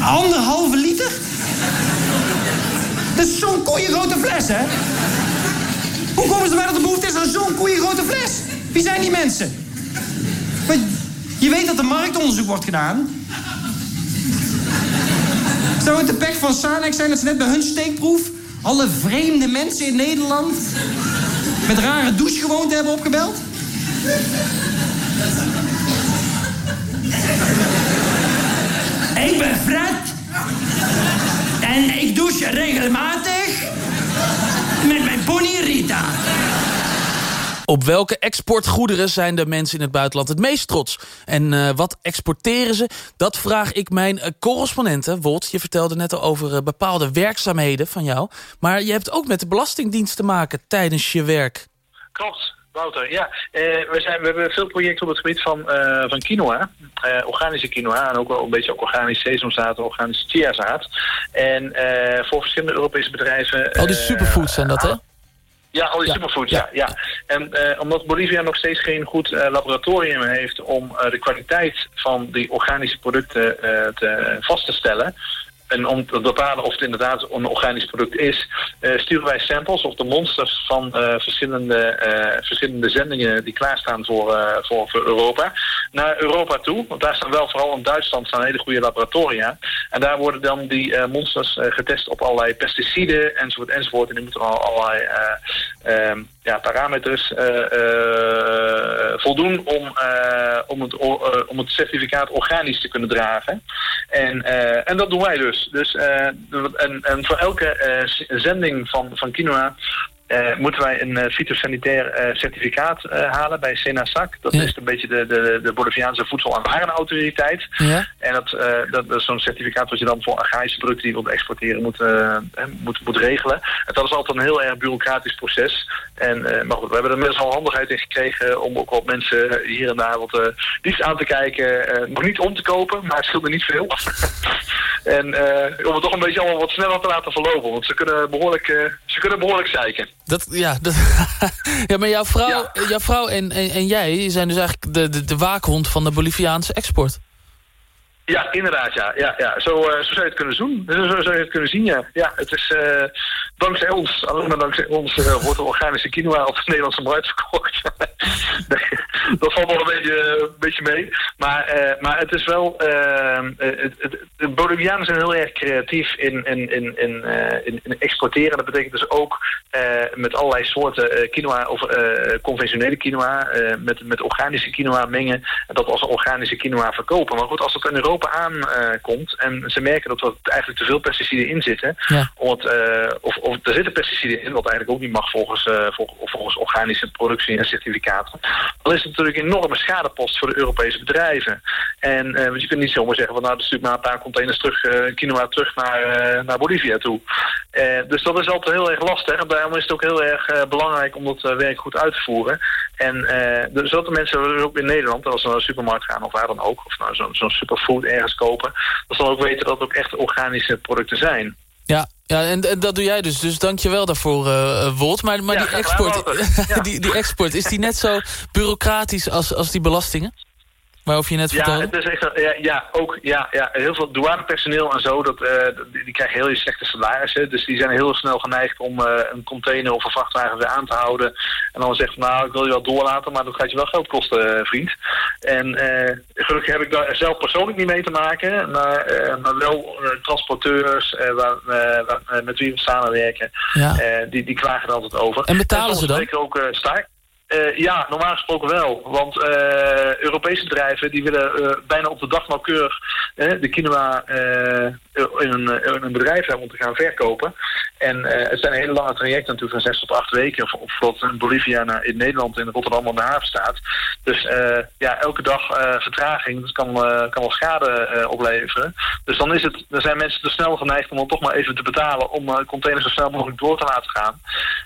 Anderhalve liter? Dat is zo'n koeiengrote fles, hè? Hoe komen ze bij dat er behoefte is aan zo'n koeiengrote fles? Wie zijn die mensen? Je weet dat er marktonderzoek wordt gedaan. Zou het de pech van Sanex zijn dat ze net bij hun steekproef... alle vreemde mensen in Nederland... met rare douchegewoonten hebben opgebeld? Ik ben Fred. En ik douche regelmatig met mijn pony Rita. Op welke exportgoederen zijn de mensen in het buitenland het meest trots? En uh, wat exporteren ze? Dat vraag ik mijn uh, correspondenten. Wolt, je vertelde net al over uh, bepaalde werkzaamheden van jou. Maar je hebt ook met de Belastingdienst te maken tijdens je werk. Klopt. Wouter, ja. we, zijn, we hebben veel projecten op het gebied van, van quinoa. organische quinoa en ook wel een beetje ook organisch sesamzaad, organische chiazaad. En voor verschillende Europese bedrijven... Oh, die superfoods zijn dat, hè? Ja, al die ja. superfoods, ja. ja. En uh, omdat Bolivia nog steeds geen goed uh, laboratorium heeft om uh, de kwaliteit van die organische producten te, vast te stellen, en om te bepalen of het inderdaad een organisch product is, uh, sturen wij samples of de monsters van uh, verschillende, uh, verschillende zendingen die klaarstaan voor, voor, voor Europa, naar Europa toe. Want daar staan wel vooral in Duitsland staan hele goede laboratoria. En daar worden dan die monsters getest op allerlei pesticiden enzovoort enzovoort. En die moeten al allerlei um, ja, parameters voldoen om, om, het, om het certificaat organisch te kunnen dragen. En, en dat doen wij dus. Dus, en, en voor elke zending van, van quinoa uh, moeten wij een uh, fytosanitair uh, certificaat halen bij Senasac. Dat ja. is een beetje de, de, de Boliviaanse voedsel- en warenautoriteit. Ja. En dat, dat, dat is zo'n certificaat wat je dan voor agrarische producten die je wilt exporteren moet, moet, moet regelen. En dat is altijd een heel erg bureaucratisch proces. En, maar goed, we hebben er inmiddels al handigheid in gekregen om ook wat mensen hier en daar wat liefst aan te kijken. nog niet om te kopen, maar het scheelt er niet veel. [laughs] en om het toch een beetje allemaal wat sneller te laten verlopen. Want ze kunnen behoorlijk, ze kunnen behoorlijk zeiken. Dat, ja, dat, [laughs] ja, maar jouw vrouw, ja. jouw vrouw en, en, en, jij zijn dus eigenlijk de, de, de waakhond van de Boliviaanse export. Ja, inderdaad, ja. ja, ja. Zo, uh, zo zou je het kunnen zien. Zo, zo zou je het kunnen zien, ja. ja het is uh, dankzij ons, alleen maar dankzij ons, uh, wordt de organische quinoa op de Nederlandse markt verkocht. [laughs] dat valt wel een beetje, een beetje mee. Maar, maar het is wel... het, het, de Bolivianen zijn heel erg creatief in, in, in, in, in, in exporteren. Dat betekent dus ook met allerlei soorten quinoa of conventionele quinoa met, met organische quinoa mengen. En dat als organische quinoa verkopen. Maar goed, als het in Europa aankomt en ze merken dat er eigenlijk te veel pesticiden in zitten, ja. om het, of, of er zitten pesticiden in, wat eigenlijk ook niet mag volgens, uh, volgens, organische productie en certificaten, dan is het natuurlijk een enorme schadepost voor de Europese bedrijven. En want je kunt niet zomaar zeggen van nou, stuur maar een paar containers terug, quinoa terug naar, naar Bolivia toe. dus dat is altijd heel erg lastig en daarom is het ook heel erg belangrijk om dat werk goed uit te voeren. En uh, zodat de mensen ook in Nederland, als ze naar de supermarkt gaan of waar dan ook, of naar zo'n zo superfood ergens kopen, dat ze dan ook weten dat het ook echt organische producten zijn. Ja, ja en, en dat doe jij dus. Dus dank je wel daarvoor, uh, Wolt. Maar, maar ja, die, export, ja. [laughs] [laughs] die, die export, is die net zo bureaucratisch als, als die belastingen? Waarover je net ja, vertelde? Het is echt, ja, ja, ook, ja, ja, heel veel douanepersoneel en zo, dat, uh, die, die, krijgen heel slechte salarissen. Dus die zijn heel snel geneigd om uh, een container of een vrachtwagen weer aan te houden. En dan zegt van, nou, ik wil je wel doorlaten, maar dat gaat je wel geld kosten, uh, vriend. En gelukkig heb ik daar zelf persoonlijk niet mee te maken. Maar, maar wel transporteurs waar, waar, met wie we samenwerken, ja. die, die klagen er altijd over. En betalen en ze dan? ook sterk. Eh, ja, normaal gesproken wel. Want eh, Europese bedrijven die willen eh, bijna op de dag nauwkeurig de quinoa in, een, een bedrijf hebben om te gaan verkopen. En het zijn hele lange trajecten natuurlijk van zes tot acht weken. Of, of bijvoorbeeld in Bolivia naar, in Nederland in Rotterdam aan de haven staat. Dus ja, elke dag vertraging, dat kan, kan wel schade opleveren. Dus dan, is het, dan zijn mensen te snel geneigd om dan toch maar even te betalen om containers zo snel mogelijk door te laten gaan.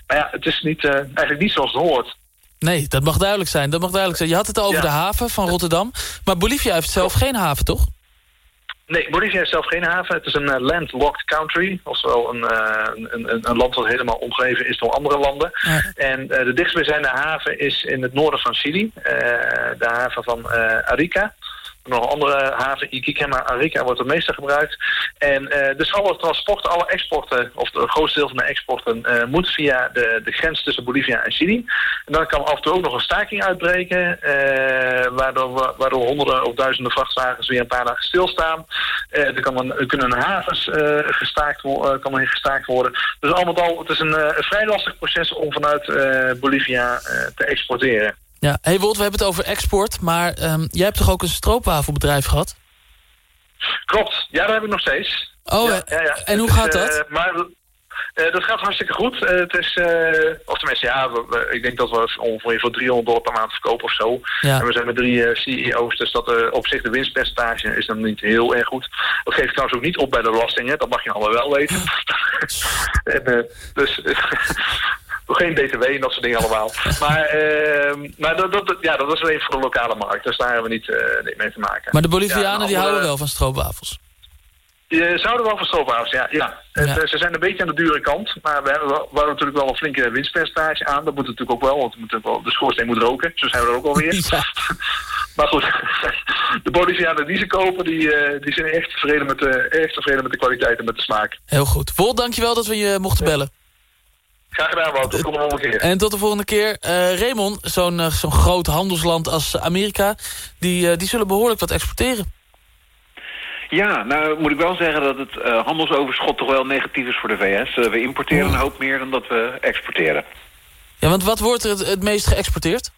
Maar ja, het is niet, eigenlijk niet zoals het hoort. Nee, dat mag duidelijk zijn. Dat mag duidelijk zijn. Je had het over Ja. de haven van Rotterdam. Maar Bolivia heeft zelf geen haven, toch? Nee, Bolivia heeft zelf geen haven. Het is een eh, landlocked country. Oftewel een, eh, een, een, een land dat helemaal omgeven is door andere landen. En eh, de dichtstbijzijnde haven is in het noorden van Chili. de haven van Arica. Nog andere haven, maar Arica wordt het meeste gebruikt. En eh, dus alle transporten, alle exporten, of het grootste deel van de exporten, eh, moet via de, de grens tussen Bolivia en Chili. En dan kan af en toe ook nog een staking uitbreken, eh, waardoor, waardoor honderden of duizenden vrachtwagens weer een paar dagen stilstaan. Er, kan een, kunnen havens gestaakt, kan er gestaakt worden. Dus al met al, het is een, een vrij lastig proces om vanuit Bolivia te exporteren. Ja, hey Wolt, we hebben het over export. Maar ehm, jij hebt toch ook een stroopwafelbedrijf gehad? Klopt, ja, dat heb ik nog steeds. Oh, ja, ja, ja. en hoe gaat dat? eh, maar eh, dat gaat hartstikke goed. Eh, het is, eh, of tenminste, ja, we- we- ik denk dat we ongeveer voor 300 dollar per maand verkopen of zo. En we zijn met drie eh, CEO's, dus dat eh, op zich de winstpercentage is dan niet heel erg goed. Dat geeft trouwens ook niet op bij de belastingen, dat mag je allemaal wel weten. [laughs] en, eh, dus [laughs] geen BTW en dat soort dingen allemaal. [laughs] Maar, eh, maar dat, dat, ja, dat is alleen voor de lokale markt, dus daar hebben we niet eh, mee te maken. Maar de Bolivianen Ja, die andere- houden wel van stroopwafels. je zouden wel van stroopwafels, ja. ja. Het, eh, ze zijn een beetje aan de dure kant, maar we hebben, wel, we hebben natuurlijk wel een flinke winstpercentage aan. Dat moet natuurlijk ook wel, want we moeten wel, de schoorsteen moet roken. Zo zijn we er ook alweer. [laughs] [laughs] maar goed, de Bolivianen die ze kopen, die, eh, die zijn echt tevreden, met de, echt tevreden met de kwaliteit en met de smaak. Heel goed. Wolt, dankjewel dat we je mochten bellen. Graag gedaan, Wouter. Tot de volgende keer. En tot de volgende keer. Eh Raymond, zo'n eh, zo'n groot handelsland als Amerika... Die, eh, die zullen behoorlijk wat exporteren. Ja, nou moet ik wel zeggen dat het eh, handelsoverschot toch wel negatief is voor de VS. We importeren een hoop meer dan dat we exporteren. Ja, want wat wordt er het, het meest geëxporteerd?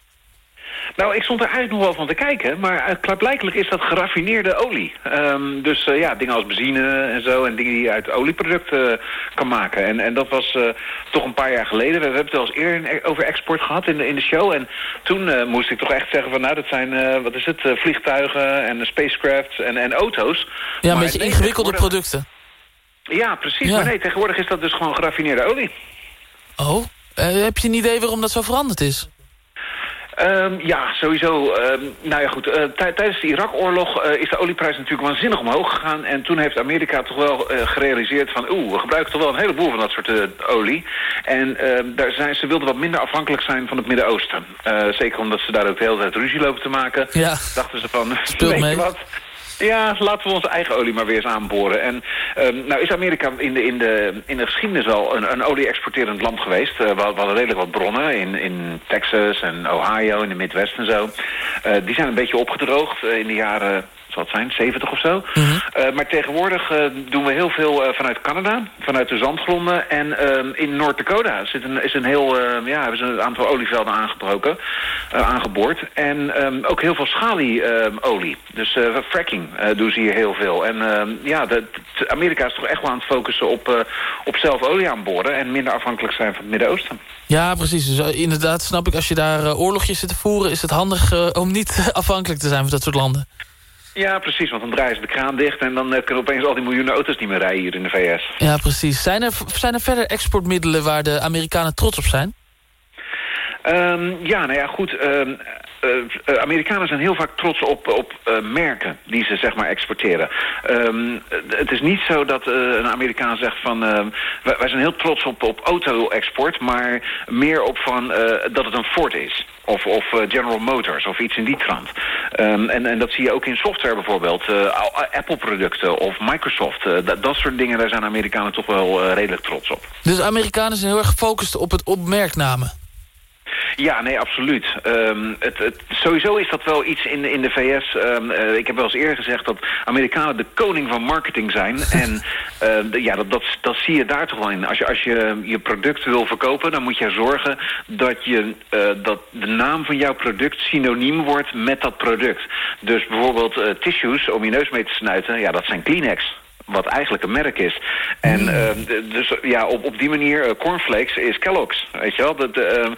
Nou, ik stond er eigenlijk nog wel van te kijken, maar uh, klaarblijkelijk is dat geraffineerde olie. Um, dus uh, ja, dingen als benzine en zo en dingen die je uit olieproducten uh, kan maken. En, en dat was uh, toch een paar jaar geleden. We hebben het wel eens eerder over export gehad in de, in de show. En toen uh, moest ik toch echt zeggen van nou, dat zijn, wat is het, vliegtuigen en spacecrafts en, en auto's. Ja, een maar beetje ingewikkelde producten. Ja, precies. Ja. Maar nee, tegenwoordig is dat dus gewoon geraffineerde olie. Oh, heb je een idee waarom dat zo veranderd is? Um, ja, sowieso. Um, nou ja, goed. Uh, tijdens de Irak-oorlog uh, is de olieprijs natuurlijk waanzinnig omhoog gegaan. En toen heeft Amerika toch wel uh, gerealiseerd van... oeh, we gebruiken toch wel een heleboel van dat soort olie. En ehm, daar zijn, ze wilden wat minder afhankelijk zijn van het Midden-Oosten. zeker omdat ze daar ook de hele tijd ruzie lopen te maken. Ja. Dachten ze van, [laughs] Speelt weet mee. je wat... Ja, laten we onze eigen olie maar weer eens aanboren. En um, nou is Amerika in de, in de, in de geschiedenis al een, een olie-exporterend land geweest. Uh, we, hadden redelijk wat bronnen in, in Texas en Ohio, in de Midwest en zo. Uh, die zijn een beetje opgedroogd uh, in de jaren zal het zijn, 70 of zo. Mm -hmm. uh, maar tegenwoordig uh, doen we heel veel uh, vanuit Canada, vanuit de zandgronden. En in Noord-Dakota zit een, is een heel, ja, hebben ze een aantal olievelden aangebroken, aangeboord. En um, ook heel veel schalieolie. dus fracking doen ze hier heel veel. En ja, de, de, Amerika is toch echt wel aan het focussen op, op zelf olie aanboren... en minder afhankelijk zijn van het Midden-Oosten. Ja, precies. Dus inderdaad snap ik, als je daar oorlogjes zit te voeren... is het handig om niet [laughs] afhankelijk te zijn van dat soort landen. Ja, precies, want dan draaien ze de kraan dicht... en dan uh, kunnen opeens al die miljoenen auto's niet meer rijden hier in de VS. Ja, precies. Zijn er, zijn er verder exportmiddelen waar de Amerikanen trots op zijn? Um, ja, nou ja, goed. Um, uh, Amerikanen zijn heel vaak trots op, op uh, merken die ze zeg maar exporteren. Um, het is niet zo dat een Amerikaan zegt van... wij, wij, zijn heel trots op, op auto-export, maar meer op van dat het een Ford is. Of, of General Motors, of iets in die trant. en, en dat zie je ook in software bijvoorbeeld. Apple-producten of Microsoft. dat, dat soort dingen, daar zijn Amerikanen toch wel redelijk trots op. Dus Amerikanen zijn heel erg gefocust op het op merknamen? Ja, nee, absoluut. Ehm, het, het, sowieso is dat wel iets in, in de VS. Ehm, eh, ik heb wel eens eerder gezegd dat Amerikanen de koning van marketing zijn. [laughs] en eh, ja, dat, dat, dat zie je daar toch wel in. Als je, als je je product wil verkopen, dan moet je zorgen dat, je, eh, dat de naam van jouw product synoniem wordt met dat product. Dus bijvoorbeeld tissues om je neus mee te snuiten, ja, dat zijn Kleenex wat eigenlijk een merk is. En uh, dus ja, op, op die manier, uh, cornflakes is Kellogg's, weet je wel. Dat, uh,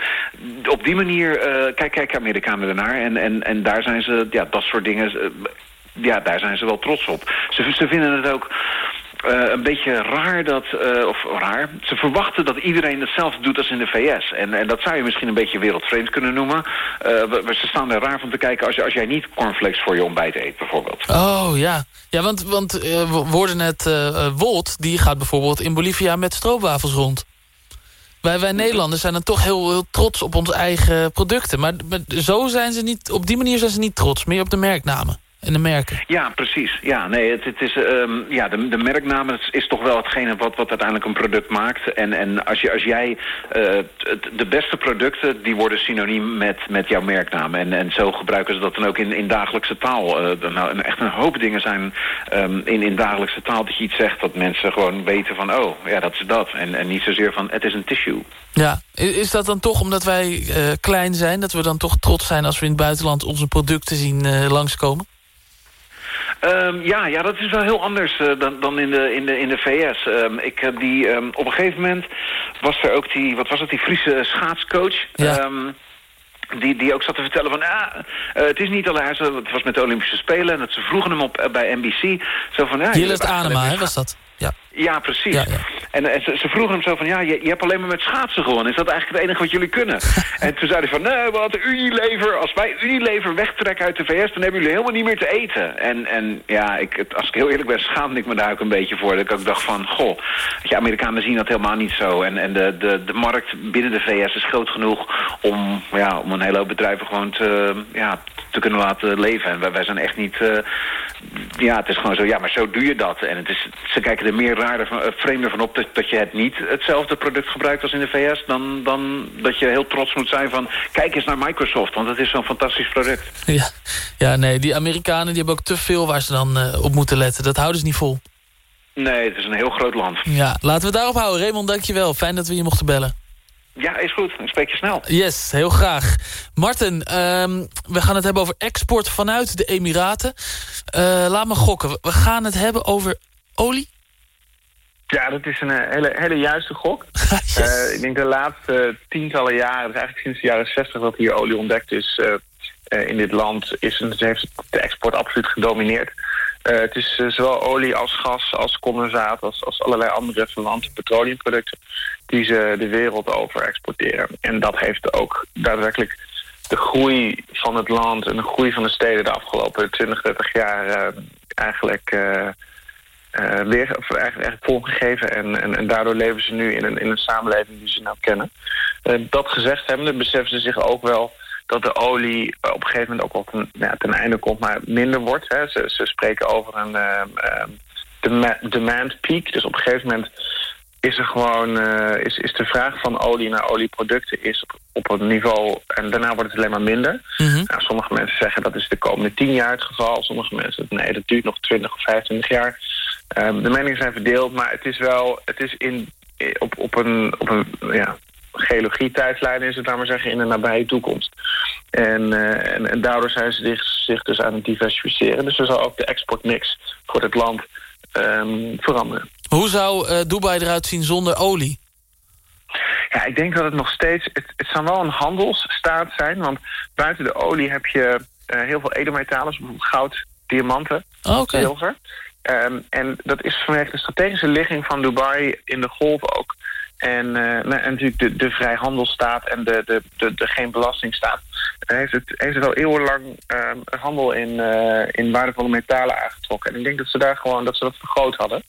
op die manier kijk, kijk Amerikanen ernaar en, en, en daar zijn ze, ja, dat soort dingen, ja, daar zijn ze wel trots op. Ze, ze vinden het ook uh, een beetje raar dat, uh, of raar, ze verwachten dat iedereen hetzelfde doet als in de VS. En, en dat zou je misschien een beetje wereldvreemd kunnen noemen. Uh, ze staan er raar van te kijken als, als jij niet cornflakes voor je ontbijt eet, bijvoorbeeld. Oh, ja. Ja, want, want we hoorden die gaat bijvoorbeeld in Bolivia met stroopwafels rond. Wij, wij Nederlanders zijn dan toch heel, heel trots op onze eigen producten. Maar, maar zo zijn ze niet, op die manier zijn ze niet trots, meer op de merknamen en de merken. Ja, precies. Ja, nee, het, het is, um, ja, de, de merknaam is, is, toch wel hetgene wat, wat uiteindelijk een product maakt. En, en als, je, als jij uh, het, de beste producten, die worden synoniem met, met jouw merknaam. En, en zo gebruiken ze dat dan ook in, in dagelijkse taal. Uh, nou, echt een hoop dingen zijn um, in, in dagelijkse taal dat je iets zegt dat mensen gewoon weten van, oh, ja, dat is dat. En, en niet zozeer van, het is een tissue. Ja, is dat dan toch omdat wij uh, klein zijn... dat we dan toch trots zijn als we in het buitenland onze producten zien langskomen? Um, ja, ja, dat is wel heel anders uh, dan, dan in, de, in, de, in de VS. Um, ehm, ik heb die, um, op een gegeven moment was er ook die, wat was het, die Friese schaatscoach. Ja. die, die ook zat te vertellen van, ja, uh, het is niet alleen, het was met de Olympische Spelen en dat ze vroegen hem op uh, bij NBC. Zo van, ja, Gilles Anema, hè, was dat? Ja. Ja, precies. Ja, ja. En, en ze, ze, vroegen hem zo van, ja, je, je, hebt alleen maar met schaatsen gewonnen. Is dat eigenlijk het enige wat jullie kunnen? [laughs] en toen zei hij van, nee, wat Unilever, als wij Unilever wegtrekken uit de VS... dan hebben jullie helemaal niet meer te eten. En, en ja, ik, als ik heel eerlijk ben, schaamde ik me daar ook een beetje voor. Dat ik ook dacht van, goh, je, Amerikanen zien dat helemaal niet zo. En, en de, de, de markt binnen de VS is groot genoeg om, ja, om een hele hoop bedrijven gewoon te, ja, te kunnen laten leven. En wij, wij zijn echt niet... Uh, ja, het is gewoon zo, ja, maar zo doe je dat. En het is, ze kijken er meer raarder van, uh, vreemder van op dat, dat je het niet hetzelfde product gebruikt als in de VS... Dan, dan dat je heel trots moet zijn van, kijk eens naar Microsoft... want het is zo'n fantastisch product. Ja. ja, nee, die Amerikanen die hebben ook te veel waar ze dan uh, op moeten letten. Dat houden ze niet vol. Nee, het is een heel groot land. Ja, laten we het daarop houden. Raymond, dankjewel. Fijn dat we je mochten bellen. Ja, is goed. Ik spreek je snel. Yes, heel graag. Martin, um, we gaan het hebben over export vanuit de Emiraten. Uh, laat me gokken. We gaan het hebben over olie? Ja, dat is een hele, hele juiste gok. [laughs] yes. uh, ik denk de laatste tientallen jaren, dus eigenlijk sinds de jaren 60 dat hier olie ontdekt is uh, in dit land, is, het heeft de export absoluut gedomineerd. Uh, het is uh, zowel olie als gas, als condensaat, als, als allerlei andere verwante petroleumproducten die ze de wereld over exporteren. En dat heeft ook daadwerkelijk de groei van het land en de groei van de steden de afgelopen 20, 30 jaar uh, eigenlijk weer of eigenlijk, eigenlijk volgegeven. En, en, en, daardoor leven ze nu in een, in een samenleving die ze nou kennen. dat gezegd hebbende beseffen ze zich ook wel dat de olie op een gegeven moment ook wel ten, ja, ten einde komt, maar minder wordt. Hè. Ze, ze spreken over een uh, demand peak. Dus op een gegeven moment is er gewoon uh, is, is de vraag van olie naar olieproducten is op, op een niveau en daarna wordt het alleen maar minder. Mm -hmm. nou, sommige mensen zeggen dat is de komende tien jaar het geval. Sommige mensen nee, dat duurt nog 20 of 25 jaar. Um, de meningen zijn verdeeld, maar het is wel het is in, op, op een, op een ja, geologie-tijdlijn is het, maar zeggen, in de nabije toekomst. En, uh, en, en, daardoor zijn ze zich, zich, dus aan het diversificeren. Dus er zal ook de exportmix voor het land um, veranderen. Hoe zou uh, Dubai eruit zien zonder olie? Ja, ik denk dat het nog steeds... Het, het zal wel een handelsstaat zijn, want buiten de olie heb je uh, heel veel edelmetalen, goud, diamanten, oh, okay. zilver. Um, en dat is vanwege de strategische ligging van Dubai in de golf ook. En, uh, en natuurlijk de, de vrijhandelstaat en de, de, de, geen belastingstaat... heeft het, heeft het al eeuwenlang uh, handel in, uh, in waardevolle metalen aangetrokken. En ik denk dat ze daar gewoon dat ze dat vergroot hadden.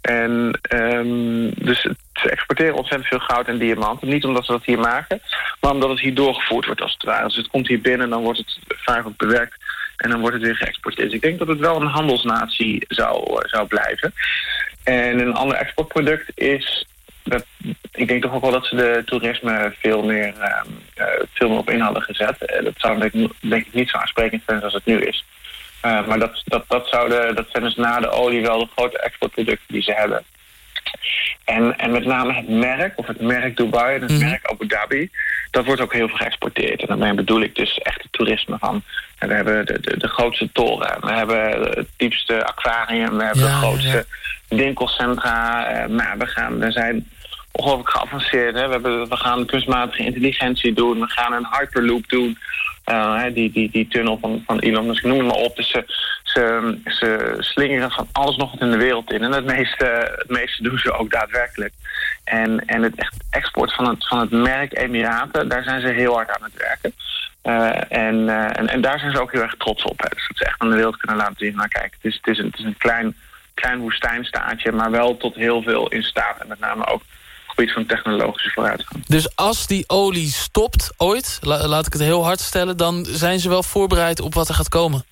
En um, dus ze exporteren ontzettend veel goud en diamanten. Niet omdat ze dat hier maken, maar omdat het hier doorgevoerd wordt als het ware. Dus het komt hier binnen, dan wordt het vaak ook bewerkt en dan wordt het weer geëxporteerd. Dus ik denk dat het wel een handelsnatie zou, zou blijven. En een ander exportproduct is dat, ik denk toch ook wel dat ze de toerisme veel meer, ehm, eh, veel meer op in hadden gezet. Eh, dat zou denk, ik- denk ik niet zo aansprekend zijn als het nu is. Eh, maar dat, dat, dat, zouden, dat zijn dus na de olie wel de grote exportproducten die ze hebben. En, en met name het merk, of het merk Dubai en het merk Abu Dhabi, dat wordt ook heel veel geëxporteerd. En daarmee bedoel ik dus echt het toerisme van. En we hebben de, de, de grootste toren, we hebben het diepste aquarium, we hebben Ja, de ja, grootste winkelcentra. eh, maar we gaan, we zijn ongelooflijk geavanceerd. Hè? We, hebben, we gaan kunstmatige intelligentie doen, we gaan een hyperloop doen. Eh, die, die, die tunnel van, van Elon Musk, noem het maar op. Dus ze, ze, ze slingeren van alles nog wat in de wereld in. En het meeste, het meeste doen ze ook daadwerkelijk. En, en het export van het, van het merk Emiraten, daar zijn ze heel hard aan het werken. Eh, en, eh, en, en daar zijn ze ook heel erg trots op. Hè. Dus dat ze echt aan de wereld kunnen laten zien. Maar kijk, het is, het is een, het is een klein, klein woestijnstaatje, maar wel tot heel veel in staat. En met name ook gebied van technologische vooruitgang. Dus als die olie stopt ooit, la- laat ik het heel hard stellen... dan zijn ze wel voorbereid op wat er gaat komen.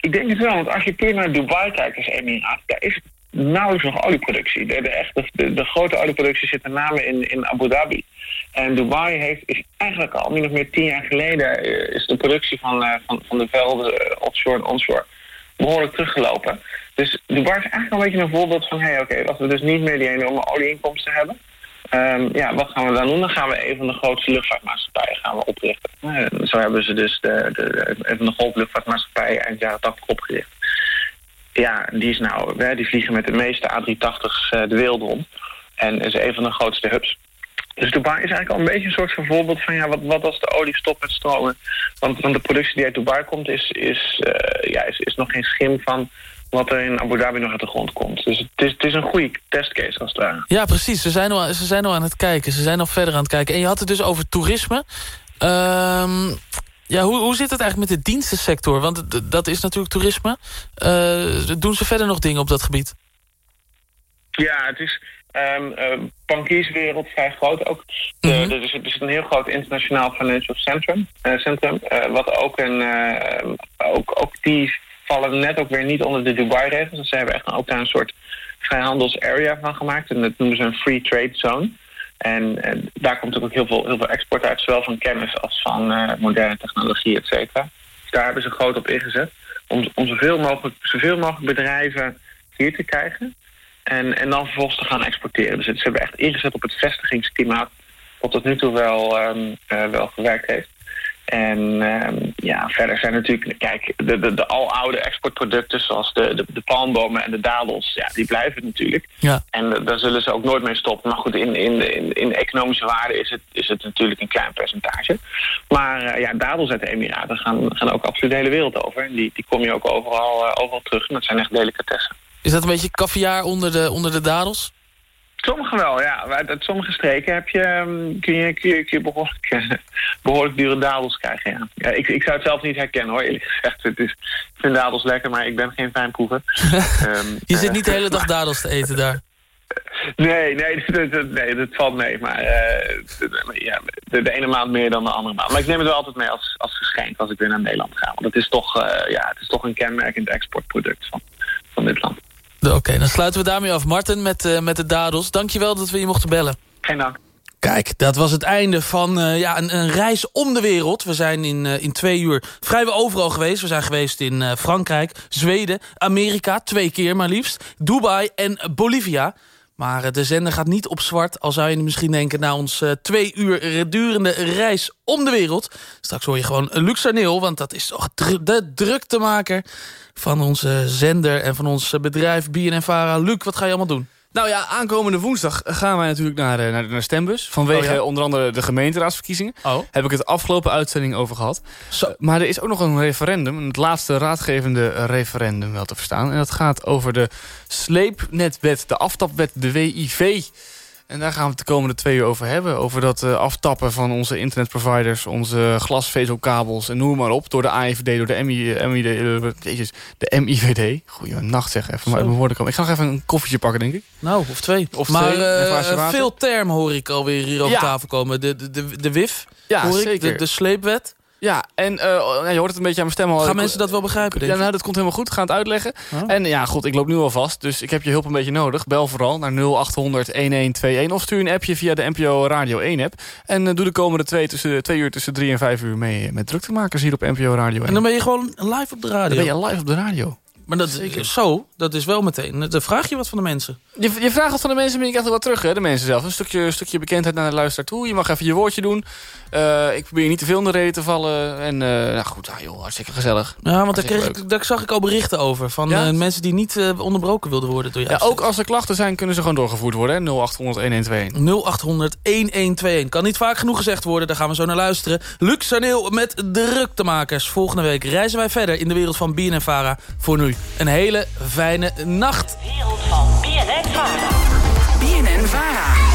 Ik denk het wel, want als je puur naar Dubai kijkt als emiraat, daar is nauwelijks nog olieproductie. De, de, echte, de, de grote olieproductie zit met name in, in Abu Dhabi. En Dubai heeft, is eigenlijk al min of meer tien jaar geleden... eh, is de productie van, eh, van, van de velden eh, offshore en onshore behoorlijk teruggelopen. Dus Dubai is eigenlijk een beetje een voorbeeld van... hé, hey, oké, als we dus niet meer die enorme olieinkomsten hebben... Ehm, ja, wat gaan we dan doen? Dan gaan we een van de grootste luchtvaartmaatschappijen gaan we oprichten. Eh, zo hebben ze dus de, de, een van de grote luchtvaartmaatschappijen eind jaren 80 opgericht. Ja, die, is nou, die vliegen met de meeste A380's eh, de wereld rond. En is een van de grootste hubs. Dus Dubai is eigenlijk al een beetje een soort van voorbeeld van... ja, wat, wat als de olie stopt met stromen? Want, want de productie die uit Dubai komt is, is, eh, ja, is nog geen schim van wat er in Abu Dhabi nog uit de grond komt. Dus het is, het is een goede testcase als het ware. Ja, precies. Ze zijn, al, ze zijn al aan het kijken. Ze zijn al verder aan het kijken. En je had het dus over toerisme. Ehm, ja, hoe, hoe zit het eigenlijk met de dienstensector? Want dat is natuurlijk toerisme. Eh, doen ze verder nog dingen op dat gebied? Ja, het is ehm eh, bankierswereld vrij groot ook. Er, is, er is een heel groot internationaal financial centrum, eh, centrum wat ook een, ook, ook die vallen net ook weer niet onder de Dubai-regels. Dus ze hebben echt ook daar een soort vrijhandels-area van gemaakt. En dat noemen ze een free trade zone. En, daar komt ook heel veel, heel veel export uit, zowel van kennis als van eh, moderne technologie, et cetera. Dus daar hebben ze groot op ingezet. Om, om zoveel, mogelijk, zoveel mogelijk bedrijven hier te krijgen. En, en dan vervolgens te gaan exporteren. Dus ze hebben echt ingezet op het vestigingsklimaat... wat tot nu toe wel, ehm, eh, wel gewerkt heeft. En ehm, ja, verder zijn natuurlijk... Kijk, de, de, de aloude exportproducten... zoals de, de, de palmbomen en de dadels... ja, die blijven natuurlijk. Ja. En eh, daar zullen ze ook nooit mee stoppen. Maar goed, in, in, in, in economische waarde is het, is het natuurlijk een klein percentage. Maar eh, ja, dadels uit de Emiraten gaan, gaan ook absoluut de hele wereld over. En die, die kom je ook overal, eh, overal terug. En dat zijn echt delicatessen. Is dat een beetje caviar onder de, onder de dadels? Sommige wel, ja. Uit, sommige streken heb je, ehm, kun je, kun je, kun je behoorlijk, eh, [laughs] behoorlijk dure dadels krijgen, ja. ja ik, ik zou het zelf niet herkennen, hoor, eerlijk gezegd. Het is, ik vind dadels lekker, maar ik ben geen fijnproever. [laughs] Ehm, Je zit eh, niet de hele dag [laughs] dadels te eten daar. Nee, nee, dat, dat- nee, dat valt mee. Maar eh, de, ja, de, de ene maand meer dan de andere maand. Maar ik neem het wel altijd mee als, als geschenk als ik weer naar Nederland ga. Want het is toch, eh, ja, het is toch een kenmerkend exportproduct van, van dit land. Oké, dan sluiten we daarmee af. Martin, met, eh, met de dadels. Dankjewel dat we je mochten bellen. Geen dank. Kijk, dat was het einde van eh, ja, een, een reis om de wereld. We zijn in, eh, in twee uur vrijwel overal geweest. We zijn geweest in Frankrijk, Zweden, Amerika, twee keer maar liefst. Dubai en Bolivia. Maar eh, de zender gaat niet op zwart. Al zou je misschien denken na ons eh, twee uur durende reis om de wereld. Straks hoor je gewoon Luxarneel, want dat is toch de druktemaker van onze zender en van ons eh, bedrijf BNNVARA. Luc, wat ga je allemaal doen? Nou ja, aankomende woensdag gaan wij natuurlijk naar, eh, naar, naar de stembus. Vanwege Oh ja? onder andere de gemeenteraadsverkiezingen. Oh. Heb ik het afgelopen uitzending over gehad. Zo. Eh, Maar er is ook nog een referendum. Het laatste raadgevende referendum wel te verstaan. En dat gaat over de sleepnetwet, de aftapwet, de WIV. En daar gaan we het de komende twee uur over hebben. Over dat eh, aftappen van onze internetproviders, onze glasvezelkabels en noem maar op. Door de AIVD, door de, MI, eh, MID, eh, jezus, de MIVD. Goeie nacht zeg, even maar uit mijn woorden komen. Ik ga nog even een koffietje pakken, denk ik. Nou, of twee. Of maar twee, veel termen hoor ik alweer hier Ja. tafel komen. De, de, de, de WIF, Ja, hoor ik, zeker. de, de sleepwet. Ja, en eh, ja, je hoort het een beetje aan mijn stem al. Gaan Ik- mensen dat wel begrijpen, denk Ja, nou, dat komt helemaal goed. Gaan het uitleggen. Oh. En ja, goed, ik loop nu al vast. Dus ik heb je hulp een beetje nodig. Bel vooral naar 0800 1121. Of stuur een appje via de NPO Radio 1 app. En eh, doe de komende twee, tussen, twee uur tussen drie en vijf uur mee met druktemakers hier op NPO Radio 1. En dan ben je gewoon live op de radio. Dan ben je live op de radio. Maar dat, zo, dat is wel meteen. Dan vraag je wat van de mensen. Je, je vraagt het van de mensen, maar je krijgt er wat terug, hè? De mensen zelf. Een stukje, een stukje bekendheid naar de luisteraar toe. Je mag even je woordje doen. Eh, ik probeer niet te veel in de reden te vallen. En eh, nou goed, ah, joh, hartstikke gezellig. Ja, want daar, kreeg ik, daar zag ik al berichten over. Van Ja? eh, mensen die niet eh, onderbroken wilden worden door jou. Ja, ook als er klachten zijn, kunnen ze gewoon doorgevoerd worden. hè? 0800 1121. 0800 1121. Kan niet vaak genoeg gezegd worden, daar gaan we zo naar luisteren. Luc Saneel met Druktemakers. Volgende week reizen wij verder in de wereld van BNNVARA. Voor nu een hele fijne nacht. wereld van BNN Vara. BNN Vara.